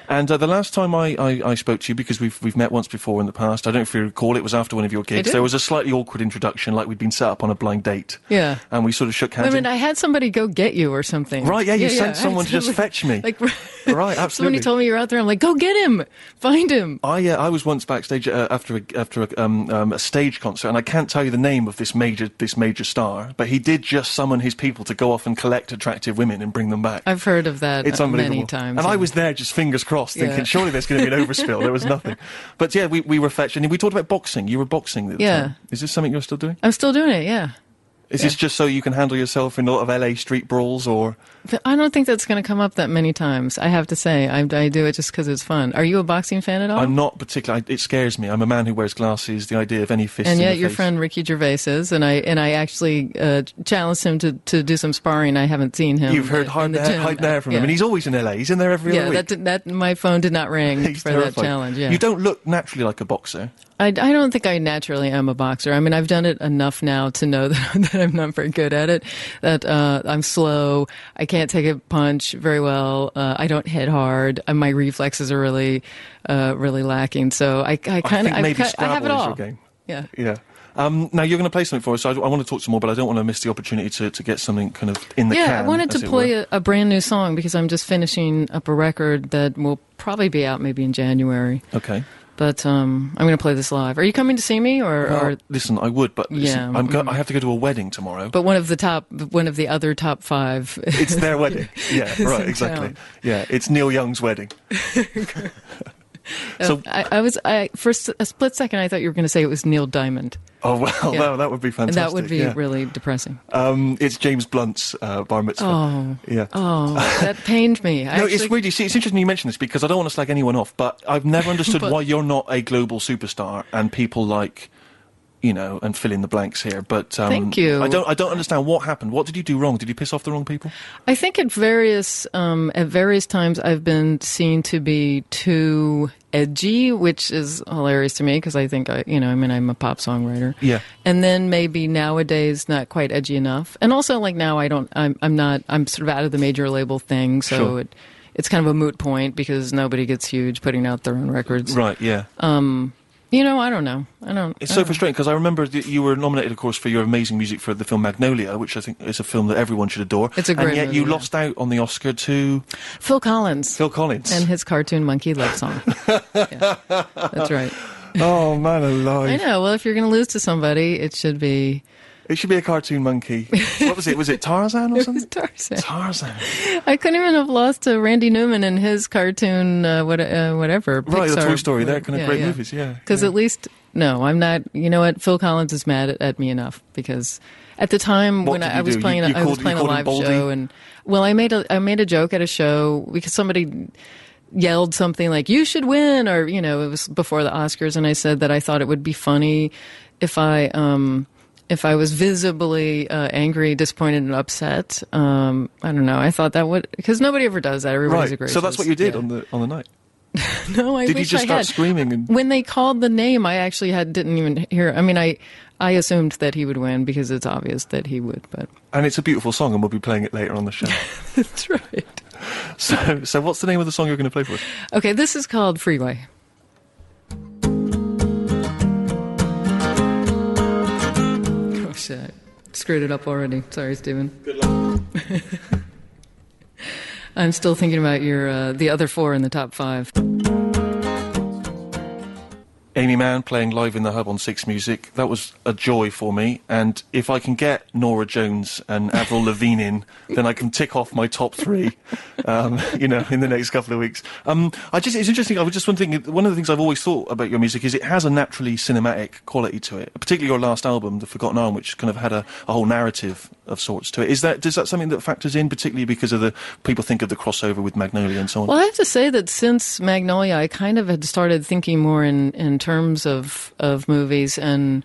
And uh, the last time I, I, I spoke to you, because we've we've met once before in the past, I don't know if you recall, it was after one of your gigs. There was a slightly awkward introduction, like we'd been set up on a blind date. Yeah. And we sort of shook hands. I mean, and- I had somebody go get you or something. Right, yeah, you I sent had someone to just fetch me. <laughs> Like, Right, absolutely. Somebody told me you're out there. I'm like, go get him, find him. I uh, I was once backstage uh, after a, after a, um, um, a stage concert, and I can't tell you the name of this major this major star, but he did just summon his people to go off and collect attractive women and bring them back. I've heard of that It's unbelievable. many times. And I was there just fingers crossed, thinking, Yeah. surely there's going to be an overspill. there was <laughs> nothing. But yeah, we, we were fetching. And we talked about boxing. You were boxing at the Yeah. time. Is this something you're still doing? I'm still doing it. Yeah. Is this just so you can handle yourself in a lot of LA street brawls or. I don't think that's going to come up that many times. I have to say, I, I do it just because it's fun. Are you a boxing fan at all? I'm not particularly. I- It scares me. I'm a man who wears glasses. The idea of any fist and yet your face- friend Ricky Gervais is, and I and I actually uh, challenged him to, to do some sparring. I haven't seen him. You've heard hide there, hide there from yeah. him, and he's always in LA. He's in there every yeah. other That week. did, that my phone did not ring <laughs> He's for terrified. that challenge. Yeah, You don't look naturally like a boxer. I, I don't think I naturally am a boxer. I mean, I've done it enough now to know <laughs> that, that <laughs> I'm not very good at it. That uh, I'm slow. I can't take a punch very well. Uh, I don't hit hard. Uh, my reflexes are really, uh, really lacking. So I, I kind of, maybe I have it all. your game. Yeah. Yeah. Um, now you're going to play something for us. So I, I want to talk some more, but I don't want to miss the opportunity to, to get something kind of in the yeah, can. I wanted to play a, a brand new song because I'm just finishing up a record that will probably be out maybe in January. Okay. But um, I'm going to play this live. Are you coming to see me, or, Well, or listen, I would, but listen, Yeah, I'm go- mm. I have to go to a wedding tomorrow. but one of the top, one of the other top five? it's their wedding. <laughs> Yeah, right, exactly. town. Yeah, it's Neil Young's wedding. <laughs> <laughs> so, I, I was, I for a split second, I thought you were going to say it was Neil Diamond, oh <laughs> well, Yeah. no, that would be and fantastic. that would be yeah. really depressing. Um, it's James Blunt's uh, bar mitzvah. Oh, Yeah. oh, that pained me. <laughs> I No, it's actually- weird. You see, it's interesting you mention this because I don't want to slag anyone off, but I've never <laughs> understood But- why you're not a global superstar and people like, you know, and fill in the blanks here. But um, Thank you. I don't. I don't understand what happened. What did you do wrong? Did you piss off the wrong people? I think at various um, at various times I've been seen to be too edgy, which is hilarious to me because I think I, you know, I mean, I'm a pop songwriter. Yeah. And then maybe nowadays not quite edgy enough, and also like now I don't, I'm, I'm not, I'm sort of out of the major label thing, so Sure. it, it's kind of a moot point because nobody gets huge putting out their own records. Right. Yeah. You know, I don't know. I don't. It's I so don't- frustrating because I remember that you were nominated, of course, for your amazing music for the film Magnolia, which I think is a film that everyone should adore. It's a great And yet you yeah. lost out on the Oscar to Phil Collins Phil Collins. and his cartoon monkey love song. <laughs> yeah, that's right. oh man alive! I know. Well, if you're going to lose to somebody, it should be It should be a cartoon monkey. what was it? Was it Tarzan or <laughs> it was something? Tarzan. Tarzan. I couldn't even have lost to Randy Newman and his cartoon, uh, what, uh, whatever. Right, the Toy Story. They're kind of Yeah, great yeah. movies. Yeah. Because yeah. at least, no, I'm not. You know what? Phil Collins is mad at, at me enough because at the time What when I, I was playing, You- a you I was called- you playing a live show, and well, I made a I made a joke at a show because somebody yelled something like "You should win," or you know, it was before the Oscars, and I said that I thought it would be funny if I. um if I was visibly uh, angry, disappointed, and upset, um, I don't know. I thought that would because nobody ever does that. Everybody's Right. a So that's what you did Yeah. on the on the night. <laughs> No, I Did you just I start had. screaming and- when they called the name? I actually had didn't even hear. I mean, I I assumed that he would win because it's obvious that he would. But And it's a beautiful song, and we'll be playing it later on the show. <laughs> that's right. so, so what's the name of the song you're going to play for us? Okay, this is called Freeway. Shit! Screwed it up already. Sorry, Stephen. Good luck. <laughs> I'm still thinking about your uh, the other four in the top five. Aimee Mann playing live in the hub on Six Music. That was a joy for me. And if I can get Norah Jones and Avril Lavigne in, then I can tick off my top three. Um, <laughs> you know, in the next couple of weeks. Um, I just it's interesting. I was just one thing. One of the things I've always thought about your music is it has a naturally cinematic quality to it. Particularly your last album, The Forgotten Arm, which kind of had a, a whole narrative of sorts to it. Is that does that something that factors in, particularly because of the people think of the crossover with Magnolia and so on? Well, I have to say that since Magnolia, I kind of had started thinking more in, in terms of, of movies and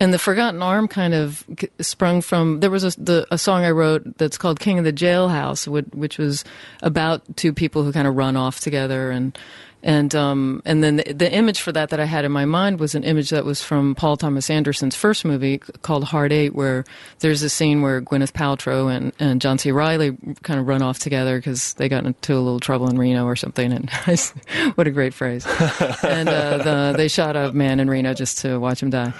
and the Forgotten Arm kind of sprung from there was a, the, a song I wrote that's called King of the Jailhouse, which, which was about two people who kind of run off together and and um, and then the, the image for that that I had in my mind was an image that was from Paul Thomas Anderson's first movie called Hard Eight, where there's a scene where Gwyneth Paltrow and, and John C. Reilly kind of run off together because they got into a little trouble in Reno or something. And <laughs> what a great phrase! and uh, the, they shot a man in Reno just to watch him die.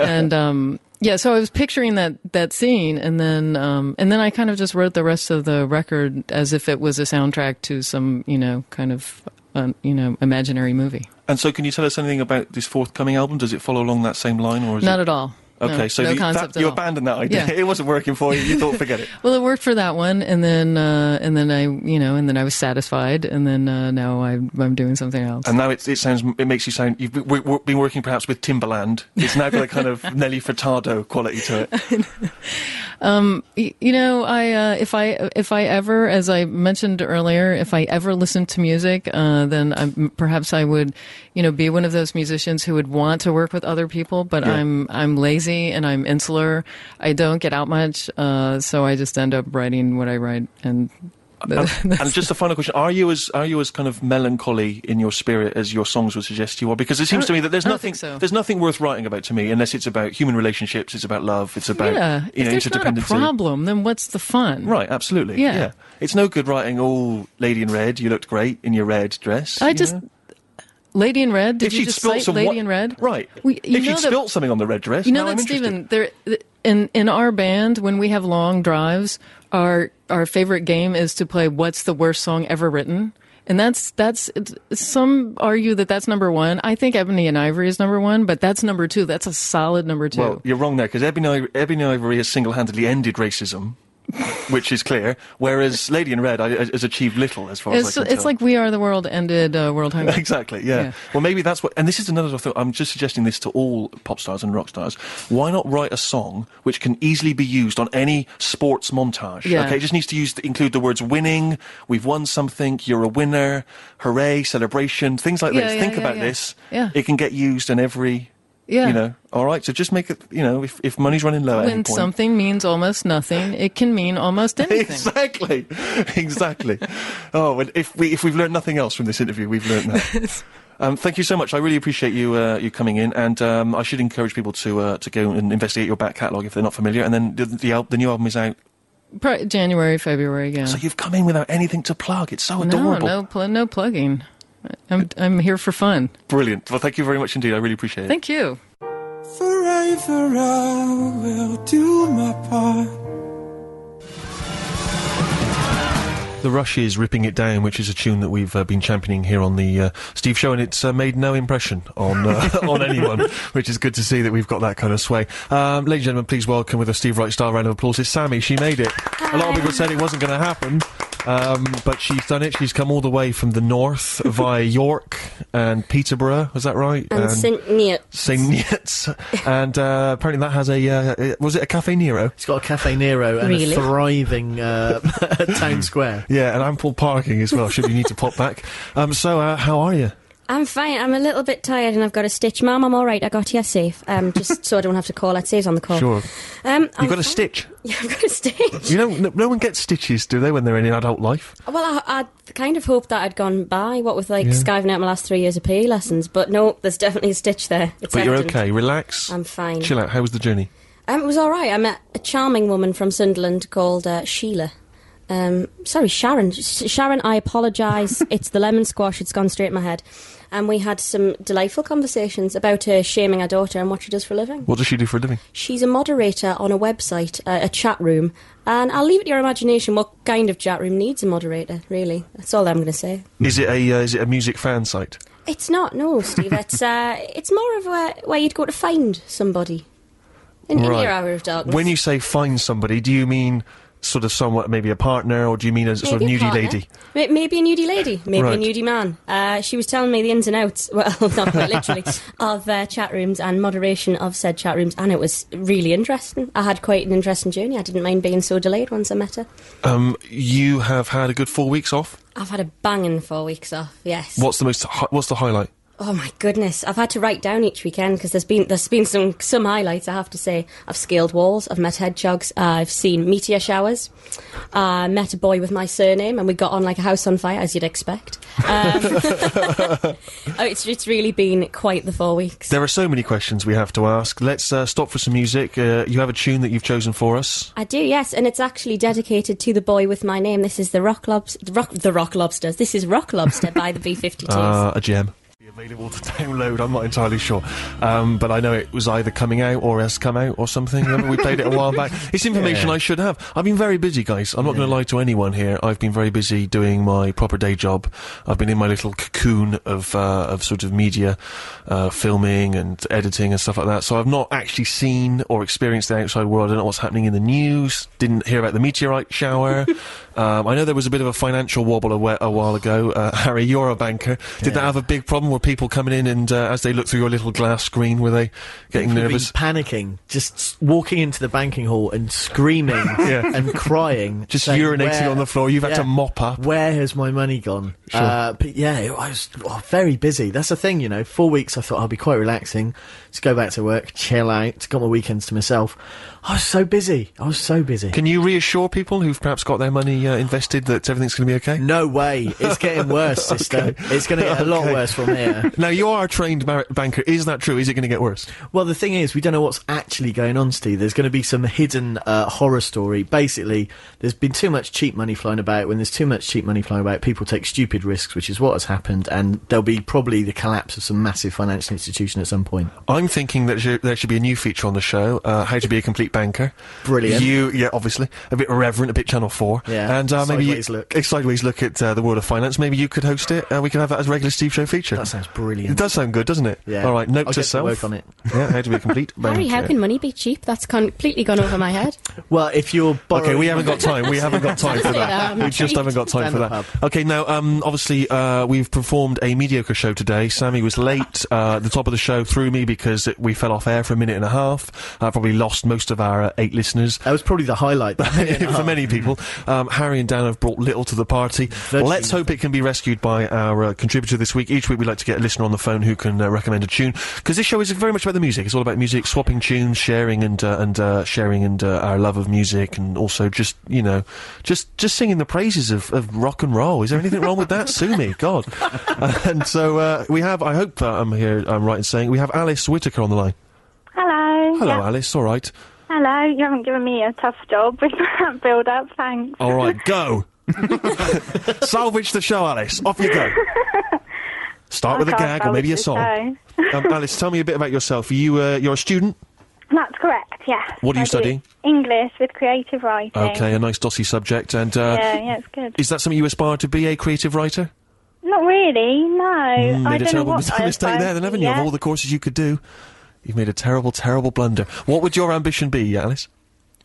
And um, yeah, so I was picturing that that scene, and then um, and then I kind of just wrote the rest of the record as if it was a soundtrack to some you know kind of uh, you know imaginary movie. And so, can you tell us anything about this forthcoming album? Does it follow along that same line, or is Not it? at all. Okay, No, so no the- that, at you abandoned that idea. Yeah. <laughs> It wasn't working for you. You thought, forget it. <laughs> Well, it worked for that one, and then uh, and then I you know and then I was satisfied, and then uh, now I, I'm doing something else. And now it, it sounds, it makes you sound. You've been, been working perhaps with Timbaland. It's now got a kind of <laughs> Nelly Furtado quality to it. Y- you know, I uh, if I if I ever, as I mentioned earlier, if I ever listened to music, uh, then I, perhaps I would, you know, be one of those musicians who would want to work with other people. But Yeah. I'm I'm lazy and I'm insular. I don't get out much, uh, so I just end up writing what I write. And <laughs> And, and just a final question: Are you as are you as kind of melancholy in your spirit as your songs would suggest you are? Because it seems to me that there's nothing so. there's nothing worth writing about to me unless it's about human relationships. It's about love. It's about yeah, you know if there's not a problem, then what's the fun? Right, absolutely. Yeah. yeah. It's no good writing, oh, lady in red, you looked great in your red dress. I just know? Lady in Red. Did if you just cite some Lady in Red? right? We, you if she'd that- spilt something on the red dress, You know now that. Stephen, there in in our band when we have long drives, our our favorite game is to play "What's the worst song ever written." And that's that's some argue that that's number one. I think Ebony and Ivory is number one, but that's number two. That's a solid number two. Well, you're wrong there because Ebony, Ebony Ivory has single-handedly ended racism, which is clear. Whereas Lady in Red I, has achieved little, as far it's as I can it's tell. like We Are the World ended uh, World Hunger. <laughs> Exactly, yeah. Yeah. Well, maybe that's what. And this is another thought. I'm just suggesting this to all pop stars and rock stars. Why not write a song which can easily be used on any sports montage? Yeah. Okay, it just needs to use include the words "winning," "we've won something," "you're a winner," "hooray," "celebration," things like Yeah, this. Think about this. Yeah. It can get used in every. Yeah. You know. All right. So just make it. You know, if if money's running low When point. something means almost nothing, it can mean almost <laughs> anything. Exactly, <laughs> exactly. oh, and if we if we've learned nothing else from this interview, we've learned that. <laughs> Um, thank you so much. I really appreciate you uh, you coming in, and um, I should encourage people to uh, to go and investigate your back catalogue if they're not familiar. And then the the, al- the new album is out, Pro- January, February, yeah. so you've come in without anything to plug. It's so no, adorable, no, pl- no plugging. I'm I'm here for fun. brilliant. Well, thank you very much indeed. I really appreciate it. Thank you. Forever I will do my part. The Rush is ripping it down, which is a tune that we've uh, been championing here on the uh, Steve Show, and it's uh, made no impression on uh, <laughs> on anyone, which is good to see that we've got that kind of sway. Um, ladies and gentlemen, please welcome with a Steve Wright style round of applause. It's Sammy. She made it. A lot of people said it wasn't going to happen, um, but she's done it. She's come all the way from the north <laughs> via York and Peterborough. Was that right? And St. Neot. St. Neots. <laughs> and uh, apparently that has a uh, was it a Caffè Nero? It's got a Caffè Nero and Really? a thriving uh, <laughs> town square. Yeah, and ample parking as well. Should you need to pop back. Um, so, uh, how are you? I'm fine. I'm a little bit tired and I've got a stitch. Mum, I'm all right. I got here safe. Um, <laughs> just so I don't have to call. It says on the call. Sure. Um, You've I'm got a fine. stitch. <laughs> Yeah, I've got a stitch. You know, no, no one gets stitches, do they, when they're in an adult life? Well, I, I kind of hoped that I'd gone by, what with like Yeah. skiving out my last three years of PE lessons. But no, there's definitely a stitch there. It's But you're evident. okay. Relax. I'm fine. Chill out. How was the journey? Um, it was all right. I met a charming woman from Sunderland called uh, Sheila. Um, sorry, Sharon. Sharon, I apologise. <laughs> it's the lemon squash. It's gone straight in my head. And we had some delightful conversations about her shaming her daughter and what she does for a living. What does she do for a living? She's a moderator on a website, uh, a chat room, and I'll leave it to your imagination what kind of chat room needs a moderator. Really, that's all I'm going to say. Is it a uh, is it a music fan site? It's not, no, Steve. <laughs> It's uh, it's more of where, where you'd go to find somebody in, in your hour of darkness. When you say find somebody, do you mean sort of somewhat maybe a partner, or do you mean a sort of a nudie lady? Maybe a nudie lady, maybe Right. a nudie man. Uh, she was telling me the ins and outs, <laughs> well, not quite literally, <laughs> of uh, chat rooms and moderation of said chat rooms, and it was really interesting. I had quite an interesting journey. I didn't mind being so delayed once I met her. Um, you have had a good four weeks off. I've had a banging four weeks off. Yes. What's the most? What's the highlight? Oh my goodness! I've had to write down each weekend because there's been there's been some some highlights. I have to say, I've scaled walls, I've met hedgehogs, uh, I've seen meteor showers, uh, met a boy with my surname, and we got on like a house on fire, as you'd expect. Um, <laughs> oh, it's it's really been quite the four weeks. There are so many questions we have to ask. Let's uh, stop for some music. Uh, you have a tune that you've chosen for us. I do, yes, and it's actually dedicated to the boy with my name. This is the Rock Lobster, the Rock, the Rock Lobsters. This is Rock Lobster by the B52s. Uh, a gem. Available to <laughs> download. I'm not entirely sure, um, but I know it was either coming out or has come out or something. Remember we played it a while back. <laughs> It's information I should have. I've been very busy, guys. I'm not going to lie to anyone here. I've been very busy doing my proper day job. I've been in my little cocoon of uh, of sort of media, uh, filming and editing and stuff like that. So I've not actually seen or experienced the outside world. I don't know what's happening in the news. Didn't hear about the meteorite shower. <laughs> um, I know there was a bit of a financial wobble a, a while ago. Uh, <laughs> Harry, you're a banker. Did that have a big problem? Were people coming in and uh, as they look through your little glass screen, were they getting People nervous? panicking, just walking into the banking hall and screaming <laughs> Yeah. and crying, Just saying, urinating "Where- on the floor. You've had to mop up. Where has my money gone? Sure. Uh, but yeah, I was oh, very busy. That's the thing, you know. Four weeks, I thought I'll be quite relaxing. Just go back to work, chill out. Got my weekends to myself. I was so busy. I was so busy. Can you reassure people who've perhaps got their money uh, invested that everything's going to be okay? no way. It's getting worse, <laughs> sister. It's going to get a lot Okay. worse from here. <laughs> Now you are a trained banker. Is that true? Is it going to get worse? Well, the thing is, we don't know what's actually going on, Steve. There's going to be some hidden uh, horror story. Basically, there's been too much cheap money flying about. When there's too much cheap money flying about, people take stupid risks, which is what has happened, and there'll be probably the collapse of some massive financial institution at some point. I'm thinking that there should be a new feature on the show: uh, how to be a complete banker. Brilliant. You, yeah, obviously a bit irreverent, a bit Channel Four. Yeah, and uh, maybe you- sideways look. a sideways look at uh, the world of finance. Maybe you could host it. Uh, we could have that as a regular Steve Show feature. That sounds brilliant. It does sound good, doesn't it? Yeah. All right. Note I'll to get to self. work on it. <laughs> Yeah. How to be a complete banker. <laughs> Harry, how can money be cheap? That's completely gone over my head. <laughs> Well, if you're borrowing, Okay, we haven't got time. We haven't got time for that. I'm we just haven't got time for that. up, Okay, now, um, obviously, uh, we've performed a mediocre show today. Sammy was late. Uh, the top of the show threw me because it, we fell off air for a minute and a half. I probably lost most of our uh, eight listeners. That was probably the highlight. that minute and a for many people. Um, Harry and Dan have brought little to the party. Virtually Let's hope it can be rescued by our uh, contributor this week. Each week we like to get a listener on the phone who can uh, recommend a tune because this show is very much about the music. It's all about music, swapping tunes, sharing and uh, and uh, sharing and uh, our love of music, and also just you know just just singing the praises of, of rock and roll. Is there anything wrong with that? Sue me, God. <laughs> And so uh, we have. I hope uh, I'm here. I'm right in saying we have Alice Whitaker on the line. Hello. Hello, Yeah. Alice. All right. Hello. You haven't given me a tough job <laughs> with that build up. Thanks. All right, <laughs> go. <laughs> Salvage the show, Alice. Off you go. Start I with a gag or maybe a song. um, Alice, tell me a bit about yourself. Are you uh, you're a student? That's correct. Yes. What are you I do. studying? English with creative writing. Okay, a nice dossy subject. And uh, Yeah. Yeah. It's good. is that something you aspire to be, a creative writer? Not really. No. Mm, I made a don't know terrible what mistake there, then, haven't you? Of all the courses you could do, you've made a terrible, terrible blunder. What would your ambition be, Alice?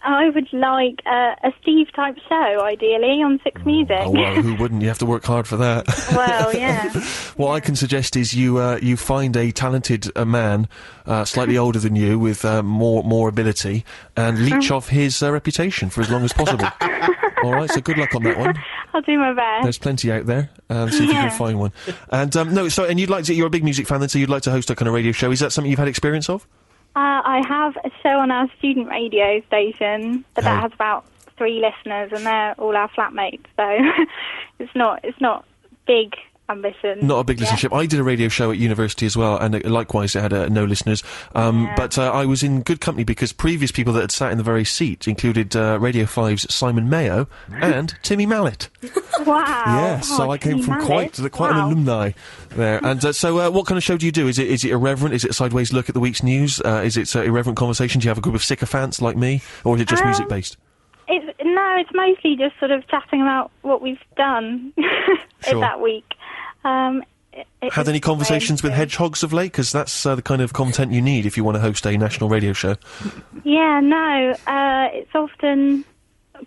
I would like uh, a Steve type show, ideally on Six Music. Oh well, who wouldn't? You have to work hard for that. <laughs> well, yeah. <laughs> What I can suggest is you uh, you find a talented uh, man, uh, slightly older than you, with uh, more more ability, and leech off his uh, reputation for as long as possible. <laughs> All right, so good luck on that one. I'll do my best. There's plenty out there. Um, see if you Yeah. can find one. And um, no, so and you'd like to. You're a big music fan, then, so you'd like to host a kind of radio show. Is that something you've had experience of? Uh, I have a show on our student radio station, but that has about three listeners, and they're all our flatmates. So <laughs> it's not it's not big ambition. Not a big Yeah. listenership. I did a radio show at university as well, and uh, likewise it had uh, no listeners. Um, Yeah. But uh, I was in good company because previous people that had sat in the very seat included uh, Radio 5's Simon Mayo and Timmy Mallett. <laughs> Wow. Yeah, so Oh, I came Timmy from Mallett. quite the, quite an alumni there. And uh, so, uh, what kind of show do you do? Is it is it irreverent? Is it a sideways look at the week's news? Uh, is it irreverent conversation? Do you have a group of sycophants like me, or is it just Um, music based? It's, no, it's mostly just sort of chatting about what we've done <laughs> Sure. in that week. Um, it- it Had any conversations with hedgehogs of late? Because that's uh, the kind of content you need if you want to host a national radio show. Yeah, no, uh, it's often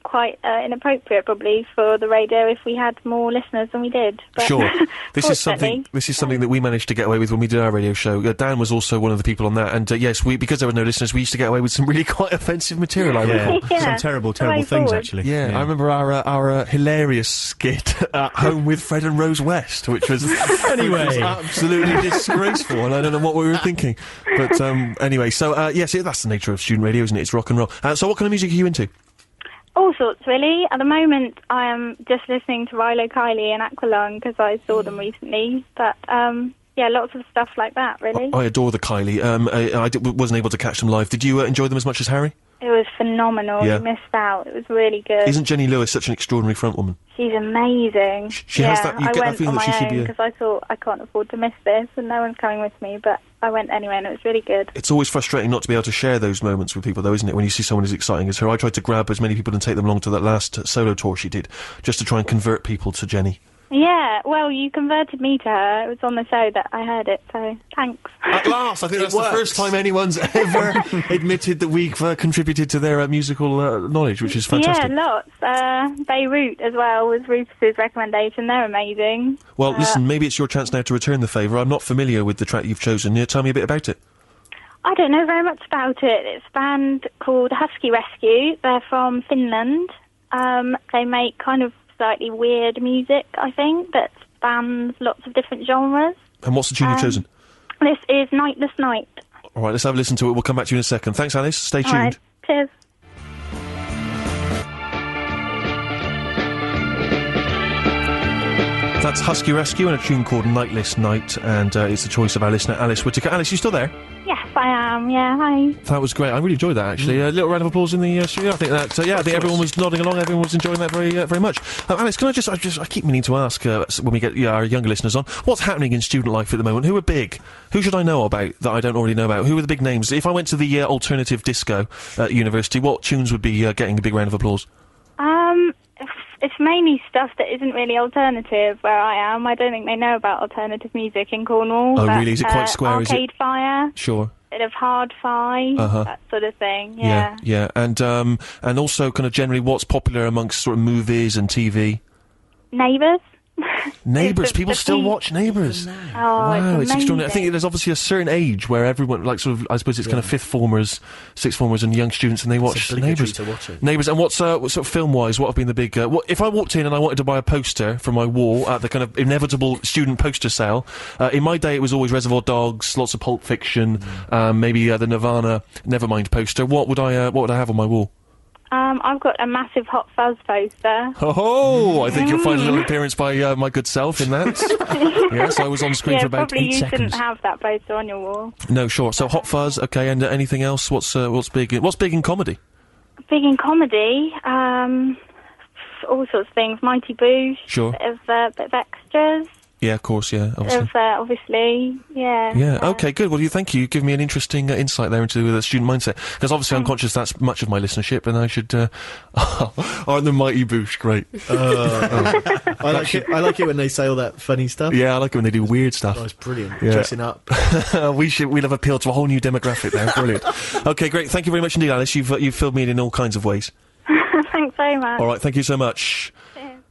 quite uh, inappropriate probably for the radio if we had more listeners than we did. But Sure. <laughs> This is something. This is something that we managed to get away with when we did our radio show. Uh, Dan was also one of the people on that, and uh, yes, we because there were no listeners, we used to get away with some really <laughs> quite offensive material. I recall. Yeah, Yeah, some terrible, the way terrible things forward. actually. Yeah, I remember our uh, our uh, hilarious skit <laughs> at home with Fred and Rose West, which was Anyway. was absolutely disgraceful, and I don't know what we were thinking. But um, anyway, so uh, yes, it, that's the nature of student radio, isn't it? It's rock and roll. Uh, so, what kind of music are you into? All sorts, really. At the moment, I am just listening to Rilo Kiley and Aqualung because I saw them recently. But um, yeah, lots of stuff like that, really. I adore the Kylie. Um, I, I wasn't able to catch them live. Did you uh, enjoy them as much as Harry? It was phenomenal. Yeah. You missed out. It was really good. Isn't Jenny Lewis such an extraordinary frontwoman? She's amazing. she yeah, has that- you I get that feeling that she should be because I thought I can't afford to miss this, and no one's coming with me. But I went anyway, and it was really good. It's always frustrating not to be able to share those moments with people, though, isn't it? When you see someone as exciting as her. I tried to grab as many people and take them along to that last solo tour she did, just to try and convert people to Jenny. Yeah, well, you converted me to her. It was on the show that I heard it, so thanks. At last, I think It that's the first time anyone's <laughs> ever admitted that we've uh, contributed to their uh, musical uh, knowledge, which is fantastic. Yeah, lots. Uh, Beirut as well was Rufus's recommendation. They're amazing. well, Uh, listen, maybe it's your chance now to return the favour. I'm not familiar with the track you've chosen. Yeah, tell me a bit about it. I don't know very much about it. It's a band called Husky Rescue. They're from Finland. Um, they make kind of slightly weird music, I think, that spans lots of different genres. And what's the tune um, you've chosen? This is Nightless Night. All right, let's have a listen to it. We'll come back to you in a second. Thanks, Alice. Stay All tuned. Right. Cheers. That's Husky Rescue and a tune called Nightless Night, and uh, it's the choice of our listener, Alice Whitaker. Alice, you still there? I am. Yeah, hi. That was great. I really enjoyed that actually. A little round of applause in the uh, studio. I think that. Uh, yeah, I think everyone was nodding along. Everyone was enjoying that very, uh, very much. Uh, Alice, can I just, I just, I keep meaning to ask uh, when we get yeah, our younger listeners on, what's happening in student life at the moment? Who are big? Who should I know about that I don't already know about? Who are the big names? If I went to the uh, alternative disco at university, what tunes would be uh, getting a big round of applause? Um, it's, mainly stuff that isn't really alternative where I am. I don't think they know about alternative music in Cornwall. Oh, but, really? Is it quite uh, square, is it? Arcade Fire, Sure. Bit of Hard-Fi, Uh-huh. that sort of thing. Yeah, Yeah. yeah, and um, and also kind of generally what's popular amongst sort of movies and TV. Neighbours. Neighbours, people the still watch Neighbours. Oh, wow, it's, it's extraordinary. I think there's obviously a certain age where everyone, like, sort of, I suppose it's kind of fifth formers, sixth formers, and young students, and they watch Neighbours. to watch it. Neighbours, and what's uh, what sort of film-wise? What have been the big? Uh, what, if I walked in and I wanted to buy a poster for my wall at the kind of inevitable student poster sale, uh, in my day it was always Reservoir Dogs, lots of Pulp Fiction, Mm. um, maybe uh, the Nirvana Nevermind poster. What would I? Uh, what would I have on my wall? Um, I've got a massive Hot Fuzz poster. Oh, I think you'll find a little appearance by uh, my good self in that. <laughs> yes, I was on screen yeah, for about probably eight you seconds. shouldn't have that poster on your wall. No, sure. So Hot Fuzz, okay, and uh, anything else? What's uh, what's big? In, what's big in comedy? Big in comedy, um, all sorts of things. Mighty Boosh, Sure. bit of, uh, bit of extras, Yeah, of course. Yeah, obviously. of, uh, obviously, yeah. Yeah. uh, Okay. Good. Well, you thank you. You give me an interesting uh, insight there into the student mindset because obviously I'm conscious that's much of my listenership, and I should. Uh, <laughs> aren't the mighty boosh great? Uh, <laughs> I like it. I like it when they say all that funny stuff. yeah, I like it when they do weird stuff. Oh, it's brilliant. Yeah. Dressing up. <laughs> we should. We'll have appealed to a whole new demographic there. Brilliant. okay, great. Thank you very much indeed, Alice. You've uh, you've filled me in in all kinds of ways. Thanks very much. All right. Thank you so much.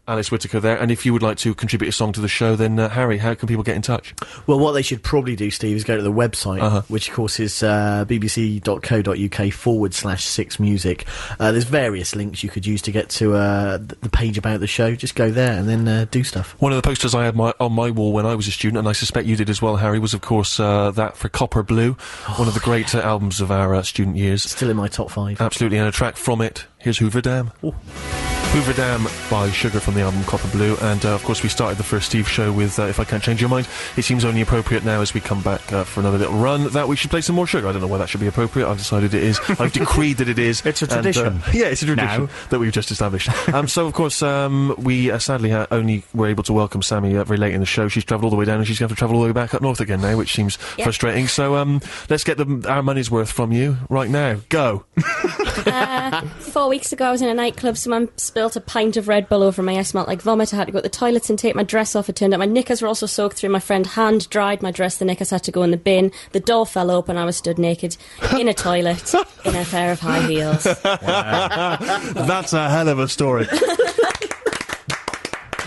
Alice Whitaker there, and if you would like to contribute a song to the show, then uh, Harry, how can people get in touch? Well, what they should probably do, Steve, is go to the website, Uh-huh. which of course is uh, bbc.co.uk forward slash six music. Uh, there's various links you could use to get to uh, the page about the show. Just go there and then uh, do stuff. One of the posters I had my, on my wall when I was a student, and I suspect you did as well, Harry, was of course uh, that for Copper Blue, one of the great uh, albums of our uh, student years. Still in my top five. Absolutely, and a track from it. Here's Hoover Dam. Hoover Dam by Sugar from the album Copper Blue, and uh, of course we started the first Steve show with uh, If I Can't Change Your Mind. It seems only appropriate now as we come back uh, for another little run that we should play some more Sugar. I don't know why that should be appropriate. I've decided it is. I've <laughs> decreed that it is. It's a and, uh, tradition. <laughs> yeah, it's a tradition Now. that we've just established. um, so of course um, we uh, sadly uh, only were able to welcome Sammy uh, very late in the show. She's travelled all the way down, and she's going to have to travel all the way back up north again now, which seems Yep. frustrating. So um, let's get the, our money's worth from you right now. Go. <laughs> Four weeks ago, I was in a nightclub. Someone spilt a pint of Red Bull over me. I smelt like vomit. I had to go to the toilets and take my dress off. It turned out my knickers were also soaked through. My friend hand dried my dress. The knickers had to go in the bin. The door fell open. I was stood naked in a toilet in a pair of high heels. <laughs> That's a hell of a story. <laughs>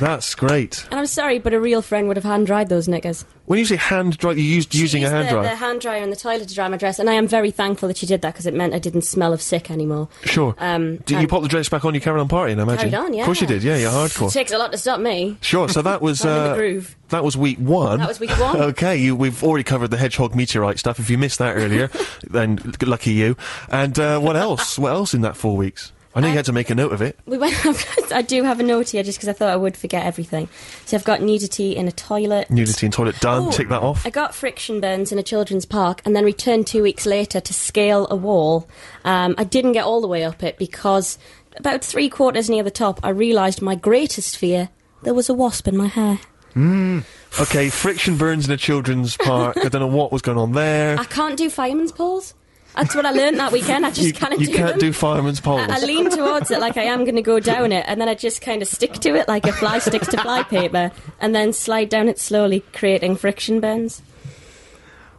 That's great. And I'm sorry, but a real friend would have hand dried those knickers. When you say hand dry, you used using a Used hand the, dryer. The hand dryer in the toilet to dry my dress, and I am very thankful that she did that because it meant I didn't smell of sick anymore. Sure. Um, did you pop the dress back on? You carried on partying, I imagine. Carried on, yeah. Of course you did. Yeah, you're hardcore. It takes a lot to stop me. Sure. So that <laughs> was I'm in the uh, groove. that was week one. That was week one. <laughs> okay, you, we've already covered the hedgehog meteorite stuff. If you missed that earlier, <laughs> then lucky you. And uh, what else? What else in that four weeks? I know you had to make a note of it. We went. <laughs> I do have a note here just because I thought I would forget everything. So I've got nudity in a toilet. Nudity in toilet done. Oh, Tick that off. I got friction burns in a children's park and then returned two weeks later to scale a wall. Um, I didn't get all the way up it because about three quarters near the top, I realised my greatest fear there was a wasp in my hair. Okay, friction burns in a children's park. I don't know what was going on there. I can't do fireman's poles. That's what I learned that weekend. I just you can't you do can't them. do fireman's poles. I, I lean towards it like I am going to go down it, and then I just kind of stick to it like a fly sticks to fly paper, and then slide down it slowly, creating friction burns.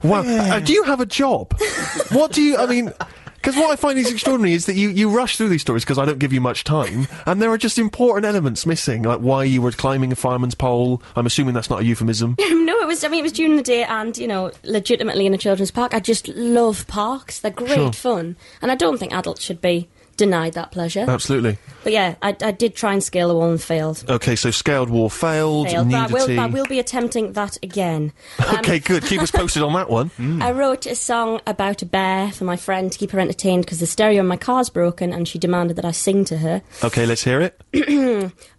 Wow. Uh, do you have a job? what do you, I mean, because what I find is extraordinary is that you, you rush through these stories because I don't give you much time, and there are just important elements missing, like why you were climbing a fireman's pole. I'm assuming that's not a euphemism. <laughs> it was. I mean, it was during the day, and you know, legitimately in a children's park. I just love parks; they're great Sure. fun, and I don't think adults should be denied that pleasure. Absolutely. But yeah, I, I did try and scale the wall and failed. Okay, so scaled wall failed. Failed. But I will, but I will be attempting that again. <laughs> Um, okay, good. Keep us posted on that one. <laughs> I wrote a song about a bear for my friend to keep her entertained because the stereo in my car's broken and she demanded that I sing to her. <clears throat> Okay, let's hear it.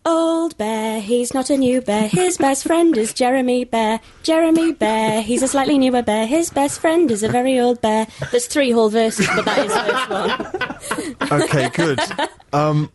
Old bear, he's not a new bear. His best friend is Jeremy Bear. Jeremy Bear, he's a slightly newer bear. His best friend is a very old bear. There's three whole verses, but that is the first one. <laughs> Okay, good. Um,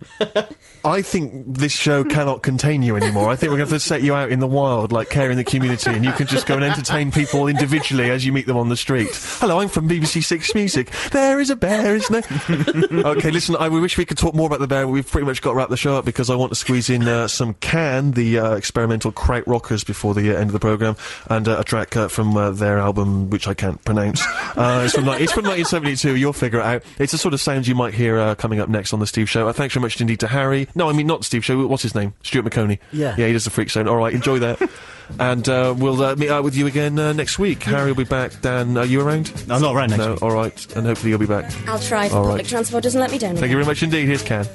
I think this show cannot contain you anymore. I think we're going to have to set you out in the wild, like care in the community, and you can just go and entertain people individually as you meet them on the street. Hello, I'm from BBC Six Music. There is a bear, isn't there? okay, listen, I wish we could talk more about the bear. We've pretty much got to wrap the show up because I want to squeeze in uh, some Can, the uh, experimental Kraut Rockers, before the uh, end of the programme, and uh, a track uh, from uh, their album, which I can't pronounce. It's, from, it's from 1972. You'll figure it out. It's the sort of sounds you might hear coming up next on the Steve Show. Uh, thanks very much indeed to Harry. No, I mean not Steve Show. What's his name? Stuart Maconie. Yeah. Yeah, he does the Freak Zone. All right, enjoy that. <laughs> and uh, we'll uh, meet up with you again uh, next week. Harry will be back. Dan, are you around? I'm not around next no. week. All right, and hopefully you'll be back. I'll try if All public right. transport doesn't let me down. Thank you very much indeed. Here's Can.